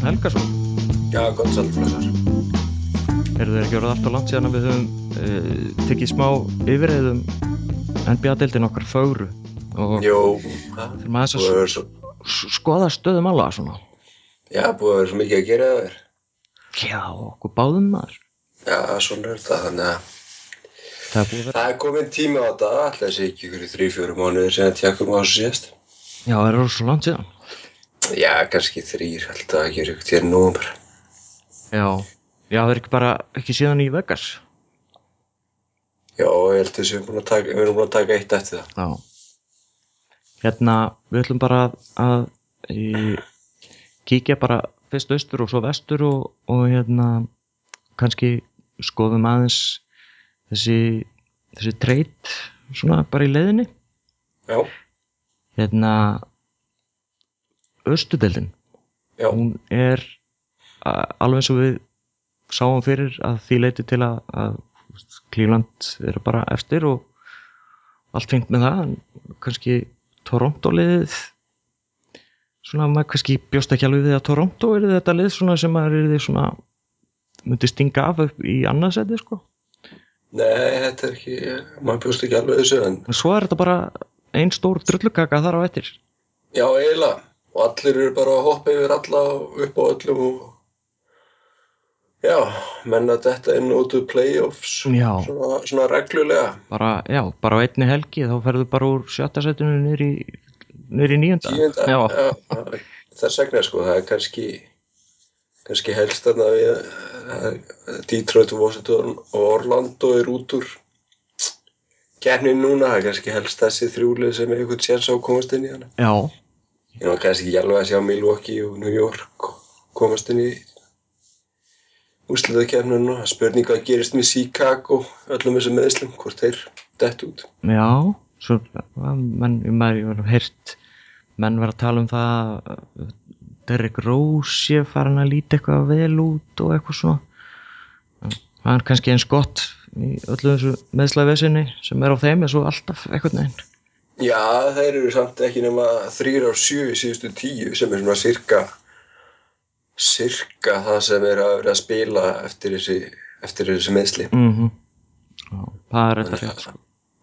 Björn Helgason. Já, gott sælflöðar Eru þeir ekki verið alltaf langt síðan að við höfum uh, tekið smá yfirreiðum NBA-deildin okkar fögru? Og þurfum aðeins að vera svo s- skoða stöðum alla svona. Já, búið að vera svo mikið að gera það þér. Já, okkur báðum maður. Já, svona er þetta, þannig að Það er Það er komin tíma á þetta, alltaf þessi ekki ykkur í þrý, fjóru mánuðir sem tjekkum á þessu síðast. Já, það eru svo langt síðan Já, kannski þrýr, alltaf ekki ykkur til nómur Já, já það er ekki bara ekki síðan í Vegas? Já, ég held að við erum búin að taka, við erum búin að taka eitt eftir það. Já. Hérna, við ætlum bara að, að í, kíkja bara fyrst austur og svo vestur og, og hérna kannski skoðum aðeins þessi þessi treyt svona bara í leiðinni. Já, hérna Östudeldin hún er alveg eins og við sáum fyrir að því leiti til að, að Klífland eru bara eftir og allt fengt með það en kannski Toronto liðið svona maður kannski bjóst ekki alveg við að Toronto er þetta lið svona sem maður er því svona myndi stinga af upp í annarsæti sko. Nei, þetta er ekki, maður bjóst ekki alveg þessu en svo er þetta bara ein stór drullukaka þar á eftir. Já, eiginlega, og allir eru bara að hoppa yfir alla og upp á öllum og Já, menna þetta inn út úr playoffs svona, svona reglulega. Bara, já, bara á einni helgi þá ferðu bara úr sjötta sætinu niður í niður í níunda. Tíunda já, já, þess vegna sko það er kannski kannski helst þarna við eh, Detroit, Washington og Orlando er út úr keppnin núna, það er kannski helst þessi þrjúlið sem er einhvern séns á að komast inn í hana. Já, ég var kannski ekki alveg að sjá Milwaukee og New York komast inn í úrslita keppninu spurning hvað gerist með Chicago öllum þessum meðslum, hvort þeir dett út. Já svo, menn, maður ég var heyrt menn var að tala um það að Derrick Rose sé farin að líti eitthvað vel út og eitthvað En það er kannski eins gott í öllu þessu meðslavesinni sem er á þeim er svo alltaf eitthvað neginn Já, þeir eru samt ekki nema þrýr á sjö í síðustu tíu sem er svona sirka sirka það sem er að vera að spila eftir þessi, eftir þessi meðsli. mm það er þetta rétt sko.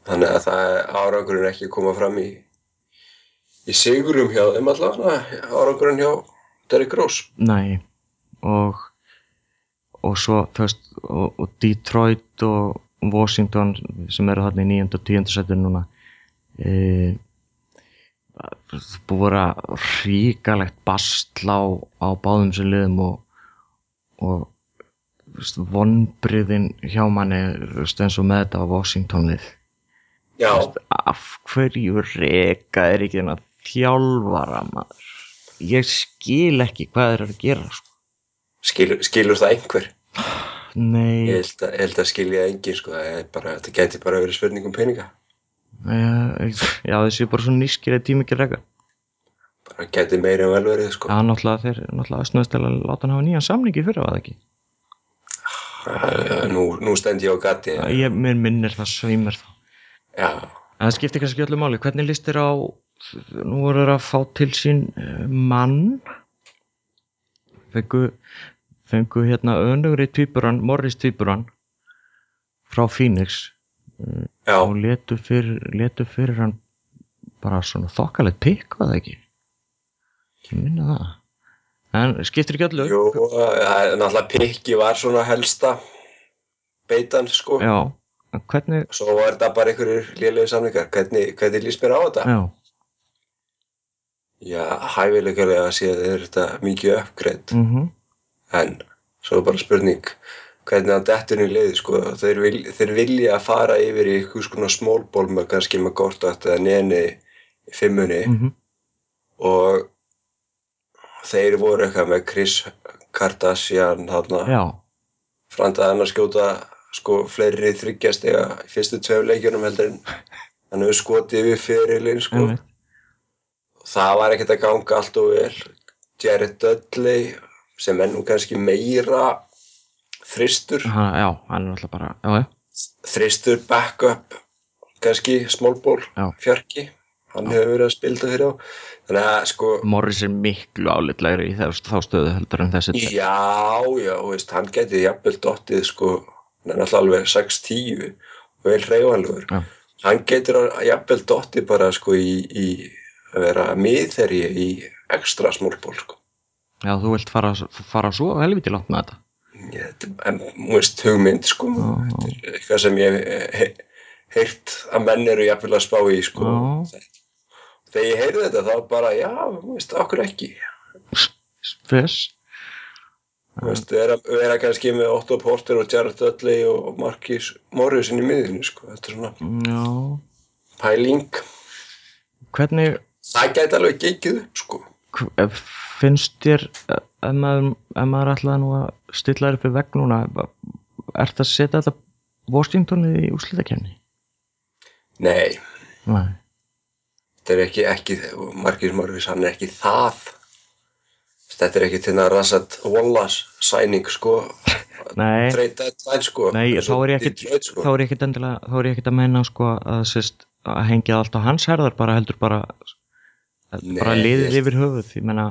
Þannig að það er árangurinn ekki að koma fram í, í sigurum hjá þeim allavega, árangurinn hjá Derrick Rose. Nei og og svo þú veist og, og Detroit og Washington sem eru þarna í 9. og 10. setinu núna það búið að vera ríkalegt bastla á, á báðum sem liðum og, og vonbriðin hjá manni eins og með þetta á Washington lið Já, Þú veist, af hverju reka er ekki þennan þjálfara maður ég skil ekki hvað þeir eru að gera sko. skilur, skilur það einhver? nei Ég held að, held að skilja engin, sko, það er bara, þetta gæti bara verið spurning um peninga. Já, þessi bara svona nýskir eða tími ekki rega. Bara gæti meiri en vel verið, sko. Já, náttúrulega þeir náttúrulega snöðst til að láta hann hafa nýjan samningi fyrir var það ekki. Nú, nú stend ég á gati. Já, ég, mér minnir það sveimir það. Já, En það skiptir kannski öllu máli. Hvernig líst þér á, nú voru þeir að fá til sín eh, mann, fengu, fengu hérna önugri tvíburan, Morris tvíburan frá Phoenix já. og letu fyrir, letu fyrir hann bara svona þokkalegt pikk var það ekki ég minna það en skiptir ekki öllu Jú, er náttúrulega pikki var svona helsta beitan, sko. já, hvernig Svo var þetta bara einhverjir lélegu samlingar. Hvernig, hvernig líst mér á þetta? já, Já, hæfilegulega séð er þetta mikið uppgreitt. mhm En svo er bara spurning hvernig að dettunni leiði, sko. Þeir, vil, þeir vilja að fara yfir í eitthvað svona smólból með kannski með gortat eða neni í fimmunni mhm, og þeir voru eitthvað með Chris Kardashian hann að skjóta sko fleiri þryggjastega í fyrstu tveim leikjunum heldur en hann hefur skotið við fyrirlin sko. einmitt Það var ekkert að ganga allt og vel. Jared Dudley sem er nú kannski meira þristur, Ha, já, hann er alltaf bara já, þristur backup kannski Já. fjarki. Hann hefur verið að spilda fyrir á þannig að sko Morris er miklu álitlegri í þá, þá stöðu heldur en þessi já, já, veist, hann geti jafnvel dottið sko, hann er náttúrulega alveg 6-10 og vel hreyfanlegur. Já. hann getur að- jafnvel dottið bara sko í, í að vera miðherji í ekstra smólból sko. Já, þú vilt fara, fara svo helviti langt með þetta Veist, hugmynd sko. Þetta er eitthvað sem ég hef he, heyrt að menn eru jafnvel að spá í sko. Þegar ég heyrði þetta þá bara, já, þú veist, okkur ekki? Þú veist, vera, vera kannski með Otto Porter og Jared Dudley og Marcus Morrison í miðinu, sko. Þetta er svona Já, pæling. hvernig Það gæti alveg gengið upp, sko. ef- finnst þér eh, ef maður, ef maður ætlaði nú að stilla þér upp í vegg núna er það að setja þetta Washingtonið í úrslitakefni? Nei, Nei, þetta er ekki, ekki, Marcus Morrison, hann er ekki það. Þetta er ekki til að Rassad Wallace sæning, sko. nei, Trade deadline, sko. nei þá er ég ekkit Detroit, sko. þá er ég er ekkit að meina sko að sérst að hengja allt á hans herðar bara heldur bara bara liðið yfir höfuð ég meina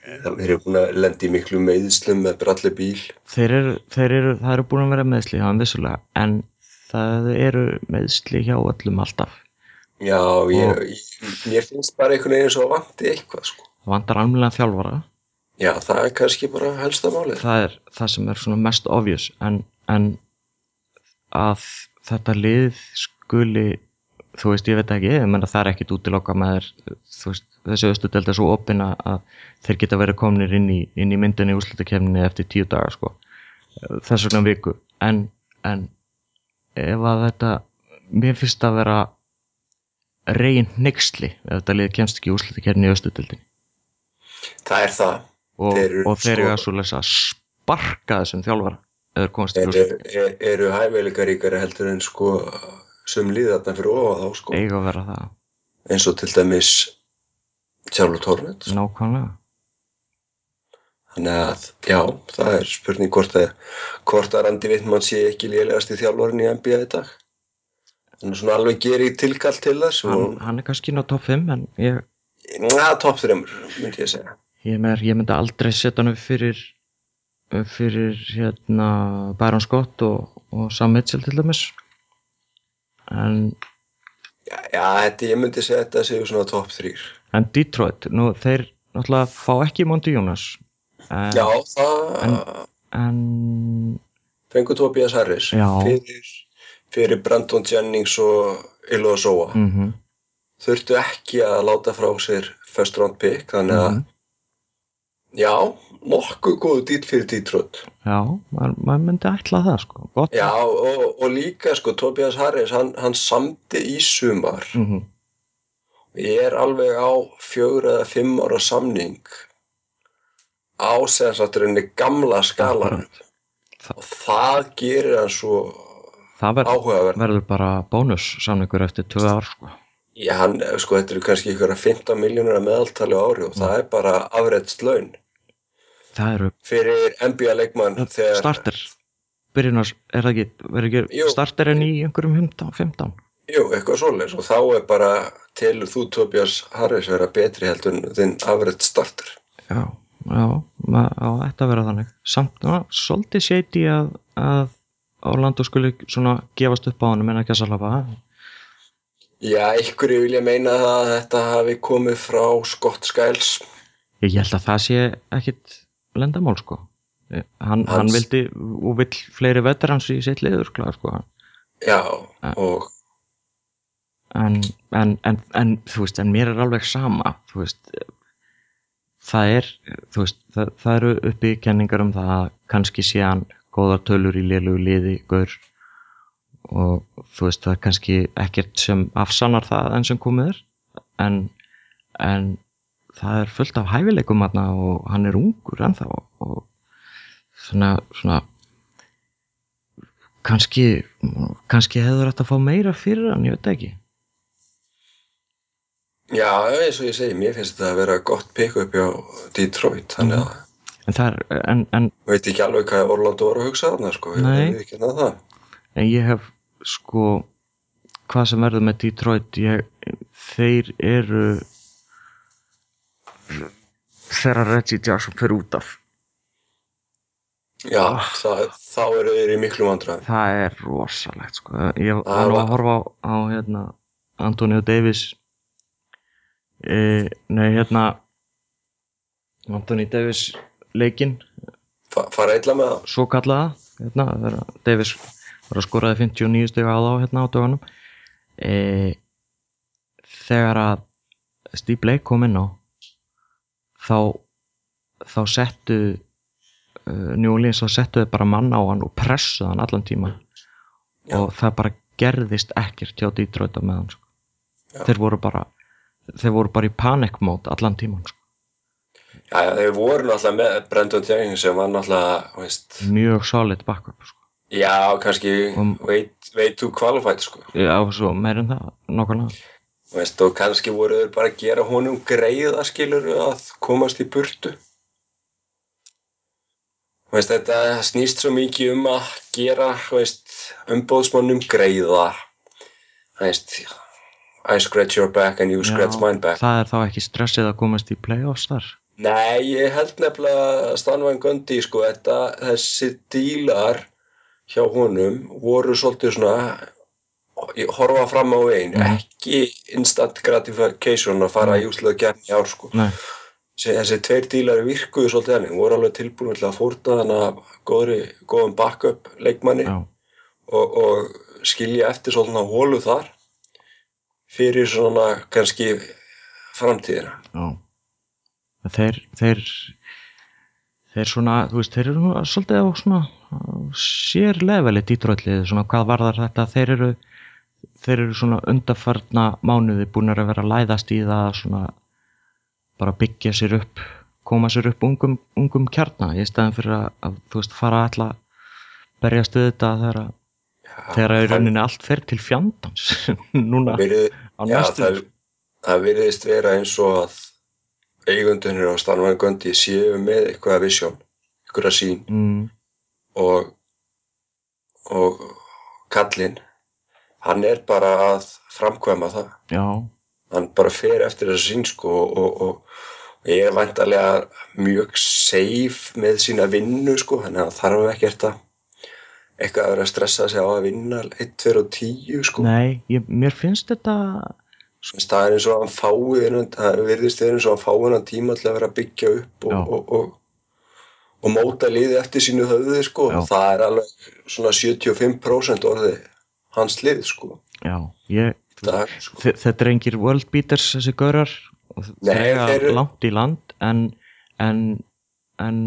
Það eru búin að lendi í miklu meðslum með bralli bíl. þeir eru, þeir eru, það eru búin að vera meðsli hjá hann vissulega en það eru meðsli hjá öllum alltaf Já, ég, ég, mér finnst bara einhvern veginn svo vanti eitthvað, sko. það vantar alveg þjálfara Já, það er kannski bara helsta málið. það er það sem er svona mest obvious en, en að þetta lið skuli þú veist, ég veit ekki, ég menna það er ekkit útiloka með þér, þú veist, þessi östudeld er svo opin að þeir geta verið komnir inn í, inn í myndinni úrslutakefninni eftir tíu daga sko, þess vegna viku. En, en ef að þetta, mér finnst að vera reyn hnyggsli ef þetta lið kemst ekki í úrslutakefninni í östudeldinni Það er það. og Þeir þeir, eru og þeir sko- eru að svo lesa sparka þessum þjálfara eða komast í eru, úrslit er, eru hæfileikaríkari heldur en sko sem líðarna fyrir ofan þá sko. Eiga að vera það, eins og til dæmis Charlotte Hornets. Nákvæmlega. Þannig að já, það er spurning hvort að hvort að Randi Wittmann sé ekki lélegast í þjálfarin í NBA í dag. Hann er svona alveg gerir tilkall til þess hann, hann er kannski inn á top 5 en ég, na, topp þreymur myndi ég segja. Ég, mer, ég myndi aldrei setja hann upp fyrir fyrir hérna Byron Scott og, og Sam Mitchell til dæmis en, já, þetta, ég myndi segja þetta séu svona topp þrýr en Detroit nú, þeir náttúrulega fá ekki Monty Jonas en, já, það en- en fengur Tobias Harris fyrir, fyrir Brandon Jennings og Ilozoa mm þurftu ekki að láta frá sér first round pick þannig að Mhm. Já, nokkuð góðu dýt fyrir Detroit. Já, maður, maður myndi ætla það sko. Gott. Já og, og líka sko Tobias Harris hann, hann samdi í sumar. Mm ég er alveg á fjögur eða fimm ára samning á sensatturinni gamla skalan og það gerir hann svo það ver, áhugaverð verður bara bónus samningur eftir tvö ár sko. Já, hann, sko, þetta eru kannski ykkur 15 miljónur að meðaltali á ári og það er bara afrættst laun það eru fyrir NBA leikmann þegar starter. Byrjunars, er það ekki, verður ekki Jú. starter en í einhverjum 15, 15 Jú, eitthvað svoleiðis og þá er bara telur þú Tobias Harris vera betri heldur en þinn afrætt starter. Já, já, á þetta að vera þannig. Samt, ná, svolítið shady að, að Orlando skuli svona gefast upp á hann en ekki að salafa Já, ykkur vilja meina það að þetta hafi komið frá Scott Skiles. Ég held að það sé ekkit lendamál sko. Hann, hann Hans- vildi og vill fleiri veterans í sitt liður klar sko. Já, Ja. og en, en, en, en þú veist, en mér er alveg sama þú veist. Það er, þú veist, það, það eru uppi kenningar um það að kannski sé hann góðar tölur í lélugu liði gaur. Og þú veist, það er kannski ekkert sem afsannar það enn sem komið er. En, en það er fullt af hæfileikum þarna og hann er ungur ennþá og svona, svona kannski kannski hefur þetta að fá meira fyrir hann, ég veit ekki. Já, eins og ég segi, mér finnst þetta að vera gott pick-up hjá Detroit þannig að en það er, en, en, veit ekki alveg hvað Orlando var að hugsa þarna sko, ég það. En ég hef sko hvað sem verður með Detroit ég, þeir eru þegar Reggie Jackson fyrir út af Já, það, þá eru þeir í miklu vandræðum. það er rosalegt sko. ég var að horfa á, á hérna, Antonio Davis e, nei hérna Anthony Davis leikinn Fa fara illa með það. svo kallaða hérna, Davis var að skoraði 59 stiga á þá hérna á dögunum e, þegar að Steve Blake kom inn á þá þá settu uh, New Orleans þá settu þau bara mann á hann og pressuðu hann allan tíman Já. og það bara gerðist ekkert hjá Detroit á meðan sko. Þeir voru bara þeir voru bara í panic mode allan tíman sko. Já, já, þeir voru náttúrulega með Brandon Jennings sem var náttúrulega, veist, mjög solid backup sko. já, kannski Um- way, way too qualified, sko. já, svo meir en það nokkulega Veist, og kannski voru þeir bara að gera honum greiða, skilur að komast í burtu. Veist, þetta snýst svo mikið um að gera, veist, umbóðsmannum greiða. Veist, I scratch your back and you scratch Já, mine back. það er þá ekki stressið að komast í playoffs þar Nei, ég held nefnilega að Stanvan Gundi, sko, þetta, þessi dílar hjá honum voru svolítið svona horfa fram á veginn, Mhm. ekki instant gratification að fara í úslega gerni í ár, sko. Nei, Þessi, tveir dílar virkuðu svolítið henni, voru alveg tilbúin til að fórta þannig að góðri, góðum backup leikmanni og, og skilja eftir svona hólu þar fyrir svona kannski framtíðina. já þeir þeir þeir svona, þú veist, þeir eru svolítið á svona sér leveli dítrótlið, svona hvað varðar þetta þeir eru þeir eru svona undarfarna mánuði búin að vera að læðast í það að svona bara byggja sér upp koma sér upp ungum, ungum kjarna í staðin fyrir að, að þú veist, fara alltaf berjast við þetta þegar, að- þegar að í rauninni allt fer til fjandans núna Verið, á Já, næstu það, það virðist vera eins og að eigundunir á Stanvan Gundi séu með eitthvað vision, eitthvað sín mm, og, og kallinn, hann er bara að framkvæma það. já, Hann bara fer eftir þessu sín sko og, og, og ég er væntalega mjög safe með sína vinnu sko, þannig að þarf ekkert að eitthvað að vera að stressa sig á að vinna 1, 2 og 10 sko. nei, ég, mér finnst þetta Þess, það er eins og að hann fái þennan, það virðist vera eins og að hann fái þennan tíma til að vera að byggja upp og, og, og, og móta liði eftir sínu höfði sko. Já. það er alveg svona 75% orði hans lið sko. já, ég það, sko. þe- þetta er engir world beaters þessi eiga þeir eru- langt í land en en, en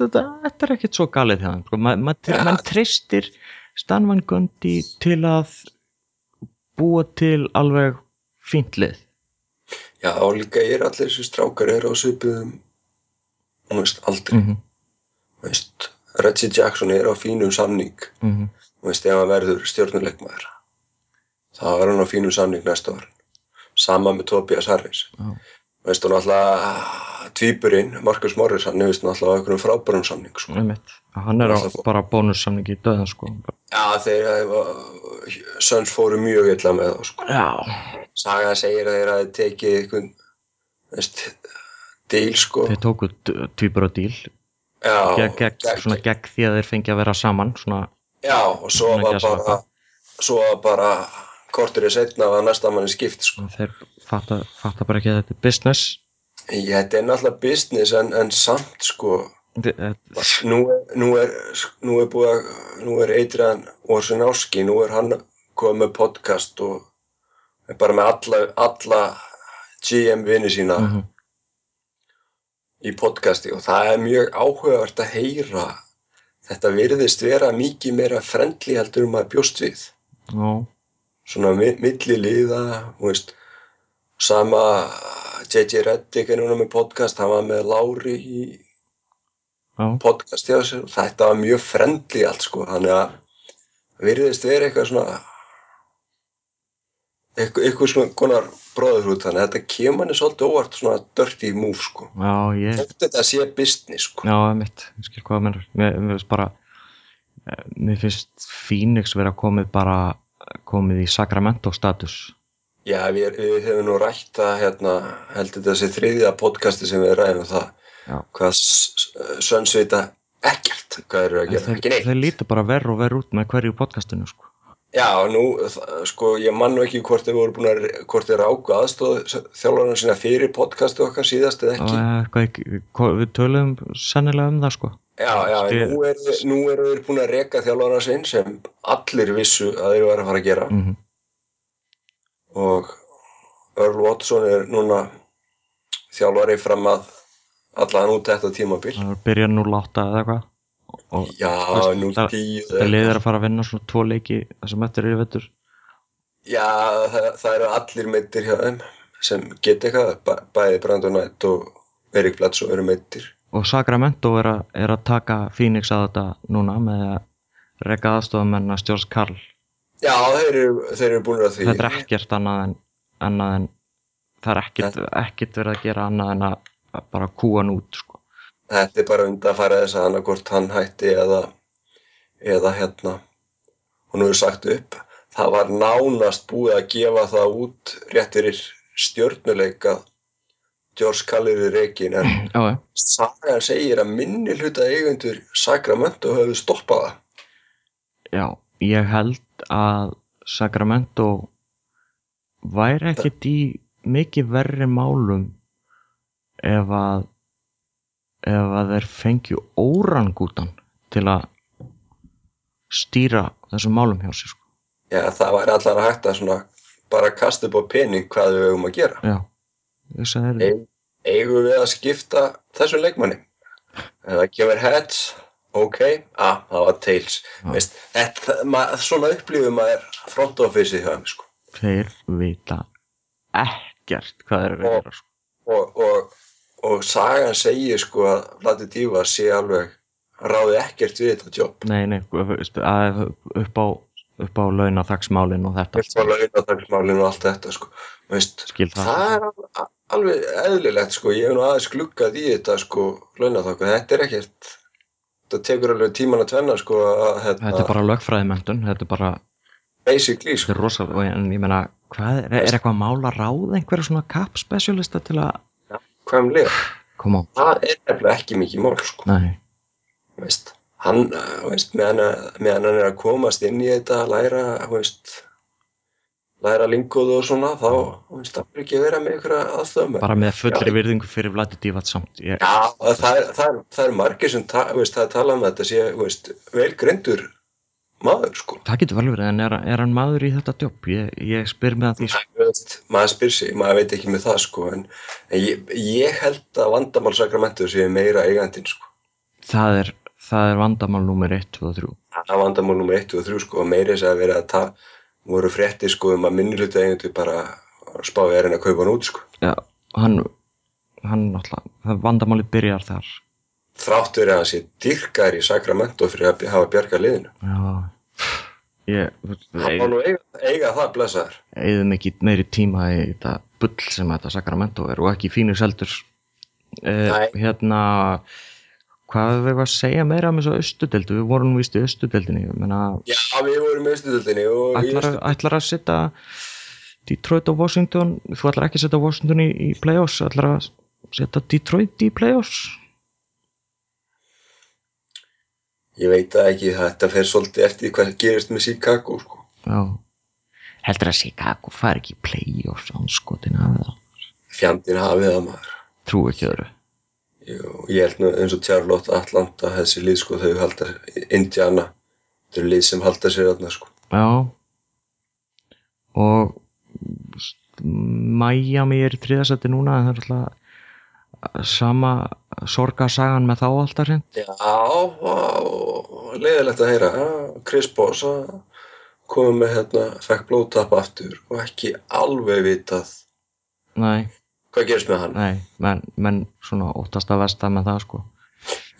þetta, þetta er ekkert svo galið hjá þeim sko. Ma, ma, Ja. mann treystir Stanvan Gundi til að búa til alveg fínt lið Já, og líka er allir þessi strákar er á svipuðum þú veist, aldrei mm -hmm, veist, Reggie Jackson er á fínum samning mm þú veist, ef hann verður stjórnuleikmaður þá er hann á fínum samning næsta ár sama með Tobias Harris Já. Veist, og náttúrulega tvíburinn, Marcus Morris, hann hefist náttúrulega á einhverjum frábærum samning, sko. hann er á bara bónussamningi í döðan sko. Já, þeir, Söns fóru mjög illa með það, sko. já, Saga segir að þeir hafi tekið einhvern, veist, díl, sko. þeir tóku týpur og díl Já, gegn, gegn, svona gegn því að þeir fengi að vera saman svona, já, og svo var bara, svo var bara kortur í setna að næsta manni skipt, sko. þeir fatta, fatta bara ekki að þetta er business Ég, þetta er náttúrulega business, en, en samt, sko, nú, er- nú er, nú er búið að, nú er Adrian Orsinowski, nú er hann komið með podcast og er bara með alla, alla GM vini sína Mhm. í podcasti og það er mjög áhugavert að heyra þetta virðist vera mikið meira frendli heldur um að bjóst við. Já, svona mi milli liða þú veist sama JJ Reddick er núna með podcast hann var með Lári í já, podcast hjá sér. Þetta var mjög frendli allt sko. Þannig að virðist vera eitthvað svona eitthvað, svona konar bróðurhút þannig að þetta kemur henni svolítið óvart svona dirty move sko já, ég þótt þetta sé business sko Já, mitt, ég skil hvað mennur mér, mér finnst bara mér finnst Phoenix vera komið bara komið í Sacramento status Já, við, við hefum nú rætt það hérna, heldur þessi þriðja podcasti sem við ræðum það, Já. hvað sönns vita ekkert hvað eru að gera, þeir, ekki neitt. þeir líta bara verð og verð út með hverju podcastinu sko. Já, nú, sko, ég man nú ekki hvort þeir voru búin að, hvort þeir ákvað aðstóð þjálfarnar sinna fyrir podcastu okkar síðast eða ekki. eitthvað, ekki- hvað- við töluðum sennilega um það sko. Já, já, en nú eru nú er þeir búin að reka þjálfarnar sinn sem allir vissu að þeir var að fara að gera mm og Earl Watson er núna þjálfari fram að allan út þetta tímabil. það er byrjað 0-8 eða eitthvað og Já, veist, nú það- tíu það liðir að fara að vinna svona tvo leiki þessum eftir er í vettur Já, það, það eru allir meittir hjá þeim sem geta eitthvað, bæ, bæði Brandon Knight og Erik Bledsoe eru meittir. og Sacramento er að, er að taka Phoenix að þetta núna með að reka aðstofamenn að stjórns Karl Já, þeir eru, þeir eru búin að því. þetta er ekkert annað en, annað en það er ekkert, ekkert verið að gera annað en að, bara kúa hann út sko. Þetta er bara undan að fara þess að annarkvort hann hætti eða, eða hérna, hún hefur sagt upp. Það var nánast búið að gefa það út rétt fyrir stjörnuleik að George Kallir er reikin en já. sagan segir að minni hluta eigendur Sacramento höfðu stoppað það. já, ég held að Sacramento væri ekkert í mikið verri málum ef að ef að þeir fengju órangútan til að stýra þessum málum hjá sér sko. Já, það væri allar að hægt að svona bara kasta upp á pening hvað við höfum að gera. já, þess að þeir Eig, eigum við að skipta þessum leikmanni? Ef það kemur heads, ok, ah, það var tails. Veist, þetta, mað, svona upplifum maður front office-ið þeim, sko. þeir vita ekkert hvað þeir eru að Og- gera sko. Og, og, og sagan segir sko að Vladi Díva sé alveg ráði ekkert við þetta jobb. nei, nei, veist, að, upp á upp á launaþaksmálin og þetta Vilt fá launataksmálinu og allt þetta, sko. Veist, það, er al- alveg eðlilegt, sko. Ég hef nú aðeins gluggað í þetta, sko, launatakku. Þetta er ekkert, þetta tekur alveg tíman að tvenna, sko, að hérna, þetta er bara lögfræðimöndun þetta er bara, basically, þetta sko. er rosa en ég meina, hvað er, er eitthvað mál að ráða einhverja svona cap specialista til að Á, Það er nefnilega ekki mikið mál, sko. nei, Veist, hann, veist, meðan að- meðan hann er að komast inn í þetta, læra, veist, læra lingóðu og svona, þá, veist, það er ekki að vera með ykkur aðstöðum. bara með fullri virðingu fyrir Vladi Dívat samt ég, Já, það er, það er, það er margir sem, ta, veist, það talað um þetta sé, veist, vel greindur maður, sko. það getur vel verið en er, er hann maður í þetta jobb ég, ég spyr með að því sko. Maður spyr sig, maður veit ekki með það, sko, en, en ég, ég held að vandamál Sacramento sé meira eigandinn, sko. það er, það er vandamál númer 1, 2 og 3 Það er vandamál nummer 1 og 3, sko, og meira þess að vera að ta, voru fréttir, sko, um að minnuluta eigendur bara spáði reyna að kaupa hann út, sko. já, hann hann náttúrulega, það vandamáli byrjar þar Þrátt verið að hann sé dyrkar í Sacramento fyrir að hafa bjargað liðinu. já ég, Það má nú eiga, eiga það, blessaður. eigðum ekki meiri tíma í þetta bull sem þetta Sacramento er og ekki fínir seldur Nei. hérna hvað við varum að segja meira um þessu austudeldu, við vorum víst í meina, Já, við vorum í ætlar, að, ætlar að setja Detroit og Washington þú ætlar ekki að setja Washington í, í playoffs ætlar að setja Detroit í playoffs Ég veit það ekki, þetta fer svolítið eftir hvað gerist með Chicago, sko. já heldur að Chicago fari ekki í playoffs anskotin af það Fjandinn hafið það maður. trú ekki öðru Jú, ég held nú eins og Charlotte, Atlanta, þessi lið, sko, þau halda, Indiana, þau lið sem halda sér þarna, sko. Já og Miami er í þriðasætti núna en það er alltaf sama sorgasagan með þá alltaf hreint Já, leiðilegt að heyra, Chris Boss koma með hérna, fekk blóðtap aftur og ekki alveg vitað Nei, hvað gerist með hann. nei, menn, menn svona óttast að vesta með það sko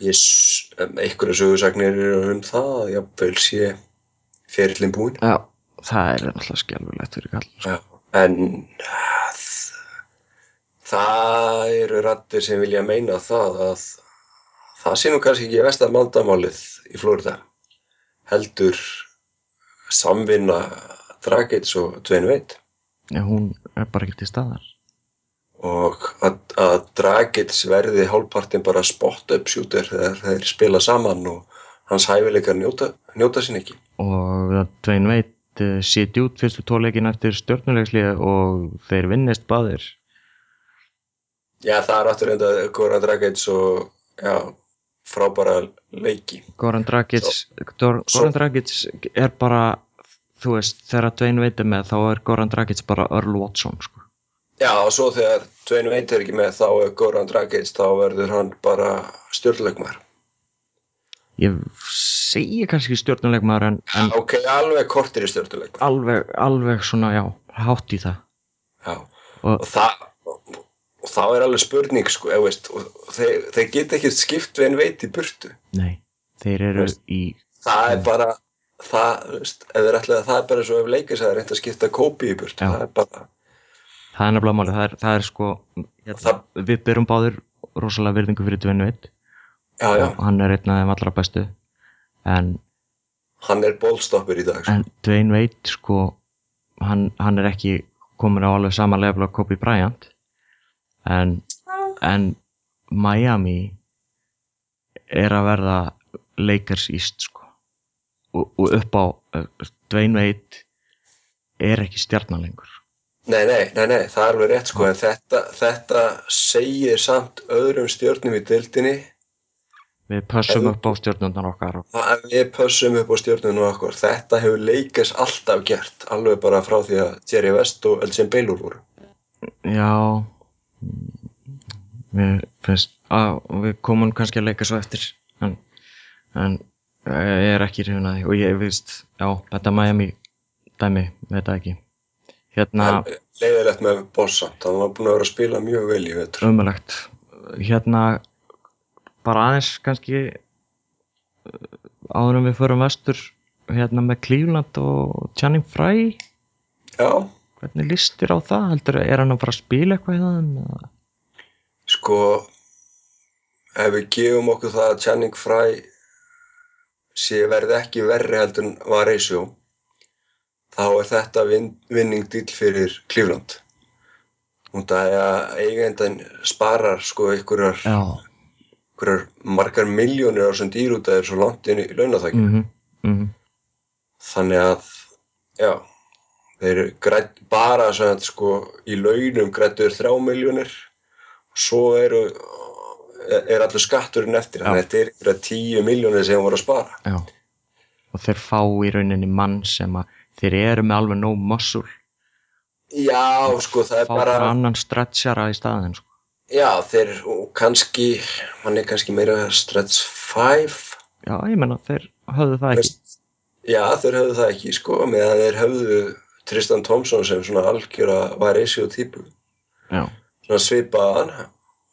Ég, s- em, einhverju sögursagnir eru um það að jafnvel sé ferillin búinn. Já, það er alltaf skelfulegt fyrir kall sko. En að, það eru rattir sem vilja meina það að það sé nú kannski ekki vest að mandamálið í Florida heldur samvinna Dragits og Dwayne Wade ja, hún er bara ekki til staðar. Og að, að Dragits verði hálfpartin bara spot-up shooter þegar þeir spila saman og hans hæfileikar njóta, njóta sín ekki. Og að Dwayne Wade uh, siti út fyrstu tóleikin eftir stjórnulegslið og þeir vinnist báðir Já, það er aftur enda Goran Dragits og já, frábæra leiki. Goran Dragic svo- Goran Dragic er bara þú veist, þegar Dwayne Wade er með þá er Goran Dragic bara Earl Watson sko. Já, og svo þegar Dwayne Wade er ekki með þá er Goran Dragits, þá verður hann bara stjórnuleikmar ég segi kannski stjórnulegmaður en, en Ok, alveg kortir í stjórnuleikmar alveg, alveg svona, já, hátt í það. Já, og og það og þá er alveg spurning sko, eða veist og þeir, þeir geta ekki skipt við en veit í burtu nei, þeir eru Veist. í það er bara það, veist, ef þeir ætlaði það er bara svo ef leikis að reynda að skipta kópi í burtu Já. það er bara, það er nefnilega málið, það er, það er sko hérna, Það- við berum báðir rosalega virðingu fyrir já, og hann er einn af þeim allra bestu en, hann er bólstoppur í dag sko. en Dwayne Wade sko hann, hann er ekki komin á alveg sama level af Kobe Bryant en, en Miami er að verða Lakers East sko. Og, og upp á uh, Dwayne Wade er ekki stjarnan lengur. Nei, nei, nei, nei, það er alveg rétt sko en þetta, þetta segir samt öðrum stjórnum í dildinni við pössum upp á stjörnundan okkar. Og, við pössum upp á stjórnum og okkur þetta hefur leikis alltaf gert alveg bara frá því að Jerry West og Elgin Baylor voru. Já við finnst að við komum kannski að leika svo eftir en, en ég er ekki hrifin að því. Og ég veist, já, þetta Miami dæmi, veit það ekki. Hérna, en leiðilegt með Bossa það var búin að vera að spila mjög vel í vetur. Ömulegt hérna bara aðeins kannski uh, áður en við förum vestur hérna með Cleveland og Channing Frye. Já, hvernig listir á það, heldur er hann að fara að spila eitthvað í það? Sko ef við gefum okkur það að Channing Frye sé verði ekki verri heldur en var ratio þá er þetta vin, vinning dýl fyrir Cleveland. Út af að eigendan sparar sko einhverjar, margar miljónir á sem dýr út af þessu langt inn í launaþækju mhm, mhm. Þannig að já, þeir grædd, bara að sko í launum grættur þrjá miljónir og svo eru er allur skatturinn eftir. Þannig að þetta er ykkur tíu miljónir sem voru að spara. Já, og þeir fá í rauninni mann sem að þeir eru með alveg nóg muscle. Já, sko það er fá bara bara annan stretchara í staðinn sko. já, þeir og kannski hann er kannski meira stretch 5 Já, ég menna þeir höfðu það ekki. Já, þeir höfðu það ekki sko meðan þeir höfðu Tristan Thompson sem svona algjöra ratio típu. Já, svona svipaðan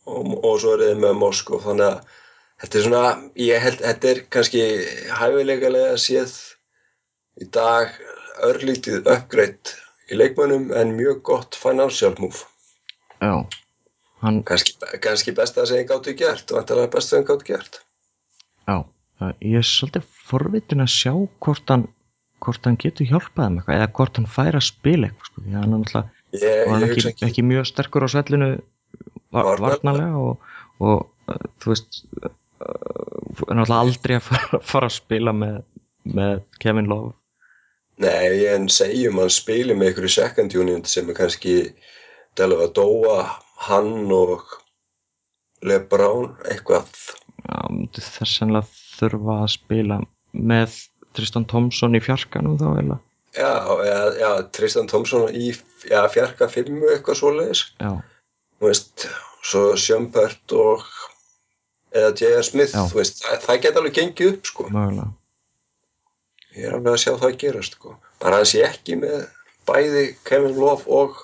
og, og svo er þið með Moskó þannig að þetta er svona ég held, þetta er kannski hæfileikalega séð í dag örlítið uppgreitt í leikmönnum en mjög gott financial move. Já. Hann, kannski, kannski besta sem ég gáttu gert vantilega besta sem ég gáttu gert. Já. Ég er svolítið forvitin að sjá hvort hann hvort hann getur hjálpað þeim eitthvað eða hvort hann fær að spila eitthvað sko. því að hann er náttúrulega var hann ekki, hugsa ekki. mjög sterkur á svellinu var, varnarlega og, og þú veist uh, er náttúrulega aldrei að fara, fara að spila með, með Kevin Love Nei, en segjum hann spili með í second unit sem er kannski Delva Dóa, hann og LeBron, eitthvað Já, myndi þess sannlega þurfa að spila með Tristan Thompson í fjarkanum þá eða Já, já, já, Tristan Thompson í já, fjarka filmu eitthvað svoleiðis Já, þú veist, svo Sjömpert og eða J.R. Smith, þú veist, það, það geta alveg gengið upp, sko. mögulega Ég er alveg að sjá það gerast, sko. Bara að sé ekki með bæði Kevin Love og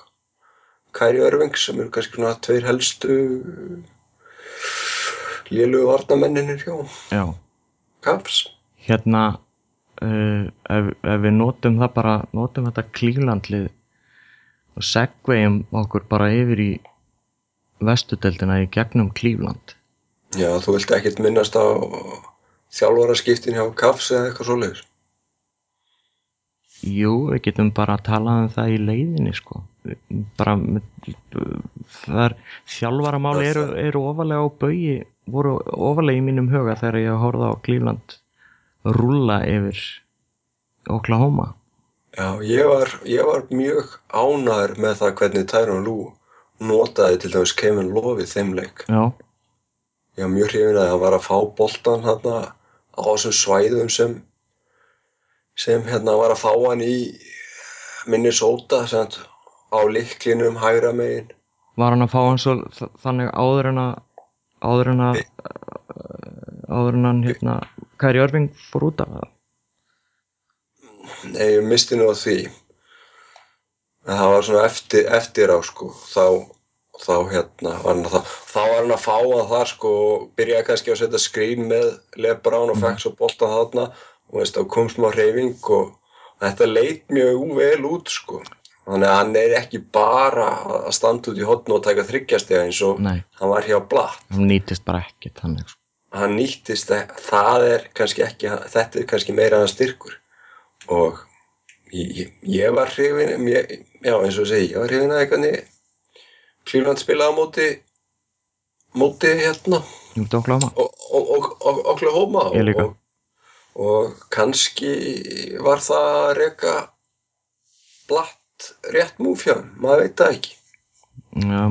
Kyrie Irving sem eru kannski svona tveir helstu lélugu varnamenninir hjá Já, Caps. hérna uh, ef, ef við notum það bara notum þetta klílandlið og segvegjum okkur bara yfir í vestudeldina í gegnum Klífland Já, þú vilt ekkert minnast á þjálfaraskiptin hjá Caps eða eitthvað svoleiðis. Jú, við getum bara að tala um það í leiðinni sko bara það er þjálfaramáli eru, eru ofalega á baugi voru ofalega í mínum huga þegar ég horfði á Cleveland rúlla yfir Oklahoma Já, ég var, ég var mjög ánæður með það hvernig Tyron Lue notaði til dæmis Kevin Love í þeim leik. Já, Ég var mjög hrifin að hann var að fá boltan hérna á þessum svæðum sem sem hérna var að fá hann í Minnesota sem sagt, á liklinum hægra megin. var hann að fá hann svo þannig áður en að áður en að áður en hann hérna Kæri Örving fór út af það Nei, ég misti nú á því. En það var svona eftir, eftir á sko, þá, þá hérna var hann að, þá var hann að fá að það sko og byrjaði kannski að setja skrín með Lebrán og fekk svo boltan þarna og veist, þá kom smá hreyfing og þetta leit mjög vel út sko. Þannig að hann er ekki bara að standa út í hotnu og taka þryggjastega eins og Nei, hann var hjá Blatt. hann nýtist bara ekki þannig sko. Hann nýttist, að- það er kannski ekki, þetta er kannski meira hans styrkur og ég, ég, var hrifin, já eins og segi, ég var hrifin að eitthvað Klífland spilaði á móti, móti hérna á Oklahoma og, og, og, og Oklahoma Ég líka. og, og kannski var það að reka blatt rétt múfjörn, maður veit það ekki. Já,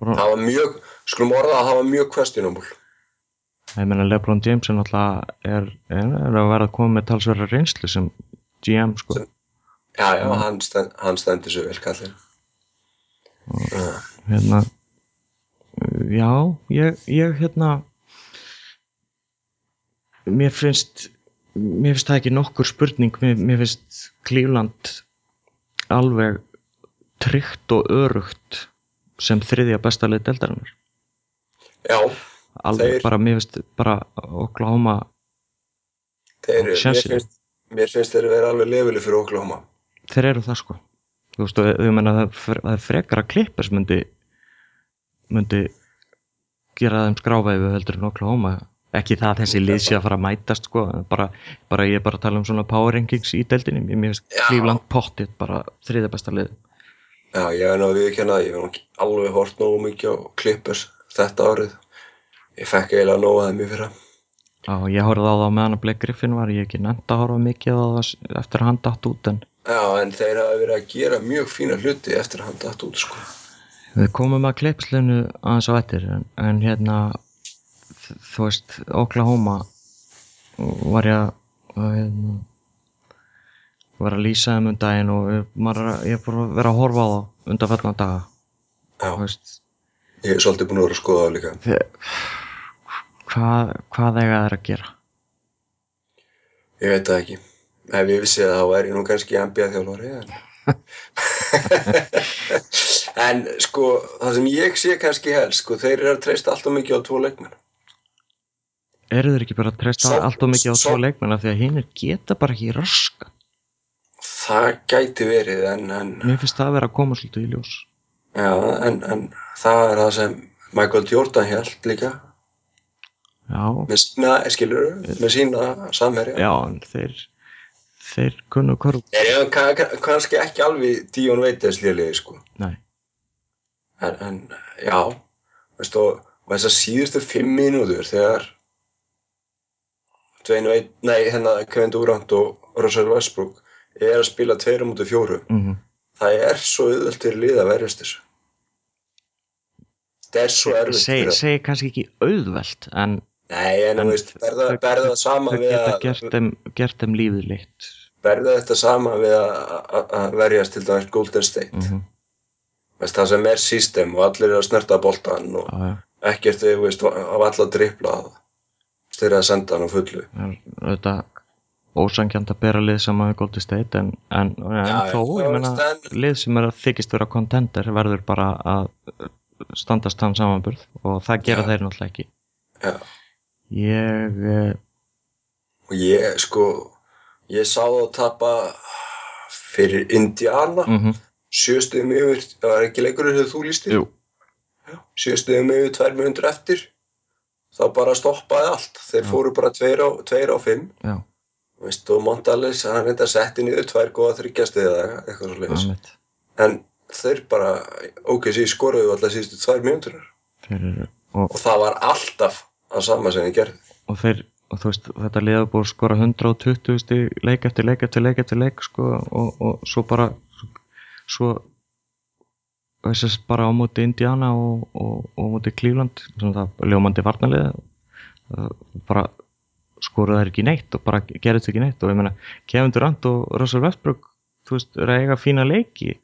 Það var mjög, skulum orða að það var mjög questionable. Ég meina Lebron James er náttúrulega er, er, að vera að koma með talsverða reynslu sem GM sko. Já, já, hann, stend, hann stendur svo vel kallinn. Uh, hérna já, ég, ég hérna mér finnst mér finnst það ekki nokkur spurning mér, mér finnst Cleveland alveg tryggt og örugt sem þriðja besta leið deldarinnar já, alveg Þeir- bara, mér finnst bara Oklahoma þeir, mér, finnst, mér finnst þeir vera alveg lefili fyrir Oklahoma. þeir eru það sko. Þú veist, ég meina það, er frekara klippers myndi myndi gera þeim skráfæðu heldur en Oklahoma. Ekki það að þessi lið sé að fara að mætast sko, bara, bara ég er bara að tala um svona power rankings í deildinni, mér finnst. Cleveland pottið bara þriðja besta lið. Já, ég er nú að viðkjanna að ég hef nú ekki alveg hort nógu mikið á Clippers þetta árið. Ég fekk eiginlega nógu að þeim í fyrra. Já, ég horfði á það meðan að Blake Griffin var ég ekki nefnt að horfa mikið á það eftir að hann datt út en Já, en þeir hafa verið að gera mjög fína hluti eftir að hann datt út, sko. við komum að klippslinu aðeins á eftir en, en hérna þú veist, Oklahoma var ég að hérna, var að lýsa þeim um daginn og maður, að- ég er bara að vera að horfa á það undan fellan daga Já, veist, ég er svolítið búin að vera að skoða það líka. þið, hvað, hvað eiga þeir að gera Ég veit það ekki. Ef ég vissi það þá væri ég nú kannski NBA þjálfari, en... sko, það sem ég sé kannski helst, sko, þeir eru að treysta alltaf mikið á tvo leikmenn. eru þeir ekki bara að treysta Svo- allt og mikið á tvo leikmenn af því að hinn geta bara ekki raska Það gæti verið, en, en, mér finnst það að vera að koma svolítið í ljós já, en, en það er það sem Michael Jordan held líka, já, með sína, skilur, með sína samherja. já, þeir þeir kunnu hverju Þeir eru ka- ka- kannski ekki alveg Díón Veites liðlegi, sko. nei, En, en já, veist og, þessar síðustu fimm mínútur þegar Dwayne Wade, nei, hérna Kevin Durant og Russell Westbrook er að spila tveira mútið fjóru. Mhm. Það er svo auðvöld fyrir lið að verjast þessu. Það er svo erfitt segi, fyrir segi kannski ekki auðvelt en nei, en en veist, berða, þau- berða það sama þau við geta að gert þeim, gert þeim lífið leitt berða þetta sama við að, að, að verjast til dæmis Golden State mm -hmm. veist, það sem er system og allir eru að snerta boltan og já, já, ekkert, þú veist, af alla drippla þeir eru að senda hann á fullu það er auðvitað ósangjant að bera lið saman við Golden State en, en, en Já, þó, ég en- lið sem er að þykist vera contender verður bara að standast hann samanburð og það gera Já. þeir náttúrulega ekki Já. Ég eh, og ég sko ég sá þá tapa fyrir Indiana. Mm sjöstuðum yfir, það var ekki leikurinn þegar þú lístir jú, sjöstuðum yfir tvær mjöndur eftir. Þá bara stoppaði allt. Þeir Já. fóru bara tveir á, tveir á fimm. Já, Veist, og Montales, hann reynda að setja niður tvær góða þryggjastuði eða eitthvað svo leiðis en þeir bara OKC skoruðu alltaf síðustu tvær og, og það var alltaf að sama sem þið gerðu og þeir og veist, þetta liða búið að skora 120 stig leik eftir leik eftir leik eftir leik sko, og, og svo bara svo þess að bara á móti Indiana og, og, móti það ljómandi varnalið bara skoruð þær ekki neitt og bara gerði þetta ekki neitt. Og ég meina Kevin Durant og Russell Westbrook þú veist, eru að eiga fína leiki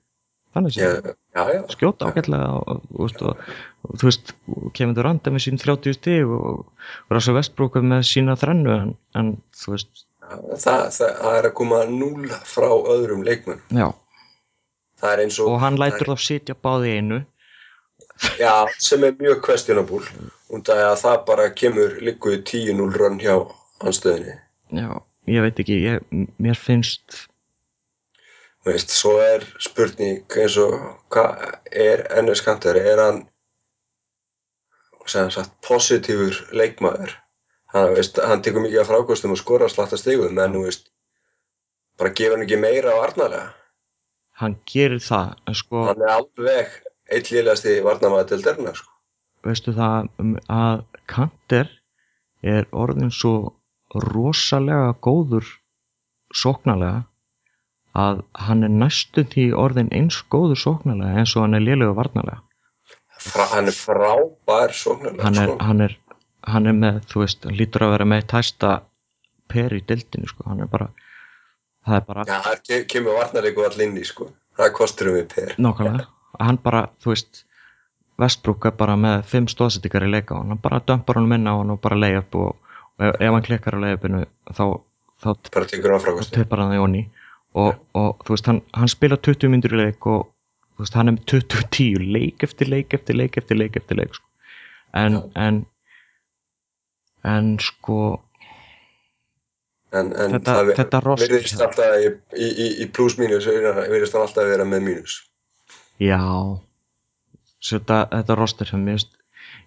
þannig já, skjóta ágætlega og, og, og, og, þú veist, Kevin Durant er með sín 30 stig og Westbrook er með sína þrennu en, en þú veist, það, það, er að koma núl frá öðrum leikmenn já. Það er eins og og hann lætur þá sitja báði einu. Já, sem er mjög questionable. Og það að það bara kemur líkuð 10-0 rönn hjá anstöðinni já, ég veit ekki, ég, mér finnst Þú veist, svo er spurning eins og hvað er Ennis Kanter, er hann sem sagt positífur leikmaður? Hann, veist, hann tekur mikið af frákostum og skora slatta stigum en þú veist bara gefur hann ekki meira á varnarlega? Hann gerir það, en sko hann er alveg eitt liðlegasti varnarmaður til derna sko. veistu það um, að Kanter er orðin svo rosalega góður sóknarlega að hann er næstu því orðin eins góður sóknarlega eins og hann er lélega varnarlega. Fra, hann er frábær sóknarlega hann er, sko. hann er, hann er með, þú veist, hann lítur að vera með tæsta per í dildinu, sko, hann er bara það er bara, Já, ke- kemur varnarleiku all inn í sko. það kosturum við per. Nákvæmlega. Hann bara, þú veist Westbrook er bara með fimm stóðsettingar í leika og hann. Bara dömpar hann minna á hann og bara leið upp og, og ef, hann klikkar á leiðupinu þá, þá bara tekur hann og frákostum tippar hann það í onni og, og þú veist, hann, hann spila 20 myndur í leik og þú veist, hann er með 20-10 leik eftir leik eftir leik eftir leik eftir leik sko. en, en en sko en, en Þetta- það þetta hjá- alltaf í, í, í, pluss mínus virðist hann alltaf að vera með mínus. Já. Svo þetta, þetta roster sem mér finnst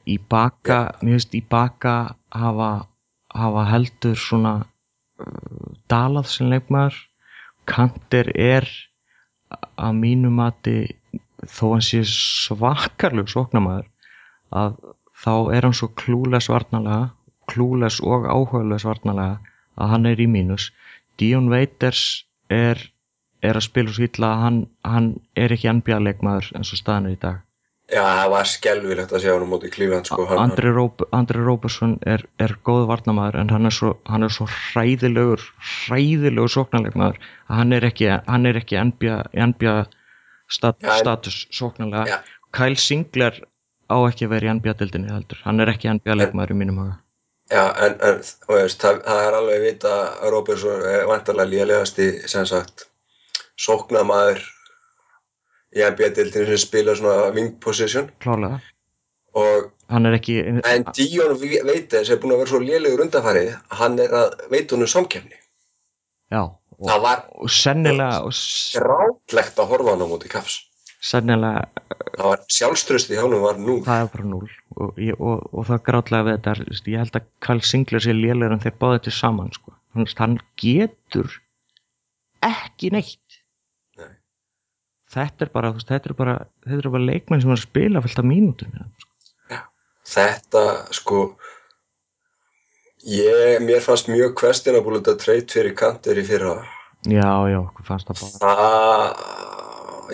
í baka, mér finnst í baka hafa, hafa heldur svona uh, dalað sem leikmaður Kanter er að mínu mati þó hann sé svakarlug sóknamaður að þá er hann svo klúles varnalega klúles og áhugaðlega varnalega að hann er í mínus. Dion Waiters er, er að spila svo illa að hann, hann er ekki NBA leikmaður eins og staðan er í dag Já, það var skelvilegt að sjá hann á móti Klífland sko. Andri, Rób, Andri Róbersson er, er góð varnamaður en hann er svo, hann er svo hræðilegur hræðilegur sóknarleikmaður að hann er ekki, hann er ekki NBA, NBA stat, en- status sóknarlega Já. Kyle Singler á ekki að vera í NBA-dildinni heldur hann er ekki NBA leikmaður í mínum huga Já, en, en veist, það, það er alveg vita að Róbersson er vantarlega lélegasti sem sagt sóknamaður í NBA-dildinu sem spila svona wing position. Klálega, og hann er ekki en Dion Waiters er búin að vera svo lélegur undanfarið hann er að veita honum samkefni já, og, það var og sennilega grátlegt að horfa hann á móti kafs sennilega það var sjálfströst í hánum var nú það er bara núl og, og, og það grátlega við þetta ég held að Kyle Singler sé lélegur en þeir báði til saman sko. hann, getur ekki neitt. Nei. Þetta er bara veist, þetta er bara, þetta er bara leikmenn sem er að spila fullt af mínútum sko. þetta sko ég, mér fannst mjög questionable þetta treyt fyrir kanter í fyrra. Já, já, fannst það bara. Það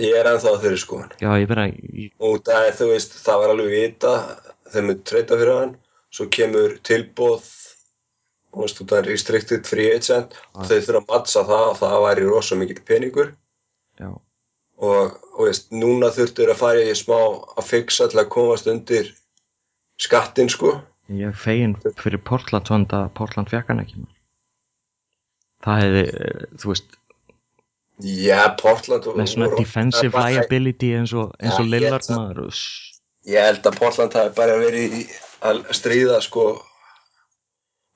ég er ennþá þeirri skoðan já, ég vera ég, og það er þú veist, það var alveg vita þeim er treyta fyrir hann svo kemur tilbóð og það er restricted free agent og þau þurfa að mattsa það og það væri rosa mikill peningur. Já, og, og veist, núna þurftur að fara í smá að fixa til að komast undir skattin sko. Ég er fegin fyrir Portland svond að Portland fekk hann ekki það hefði, þú veist Já, Portland með svona defensive liability eins og, eins og Já, ég Lillard maður Ég held að Portland hafi bara verið í að stríða sko.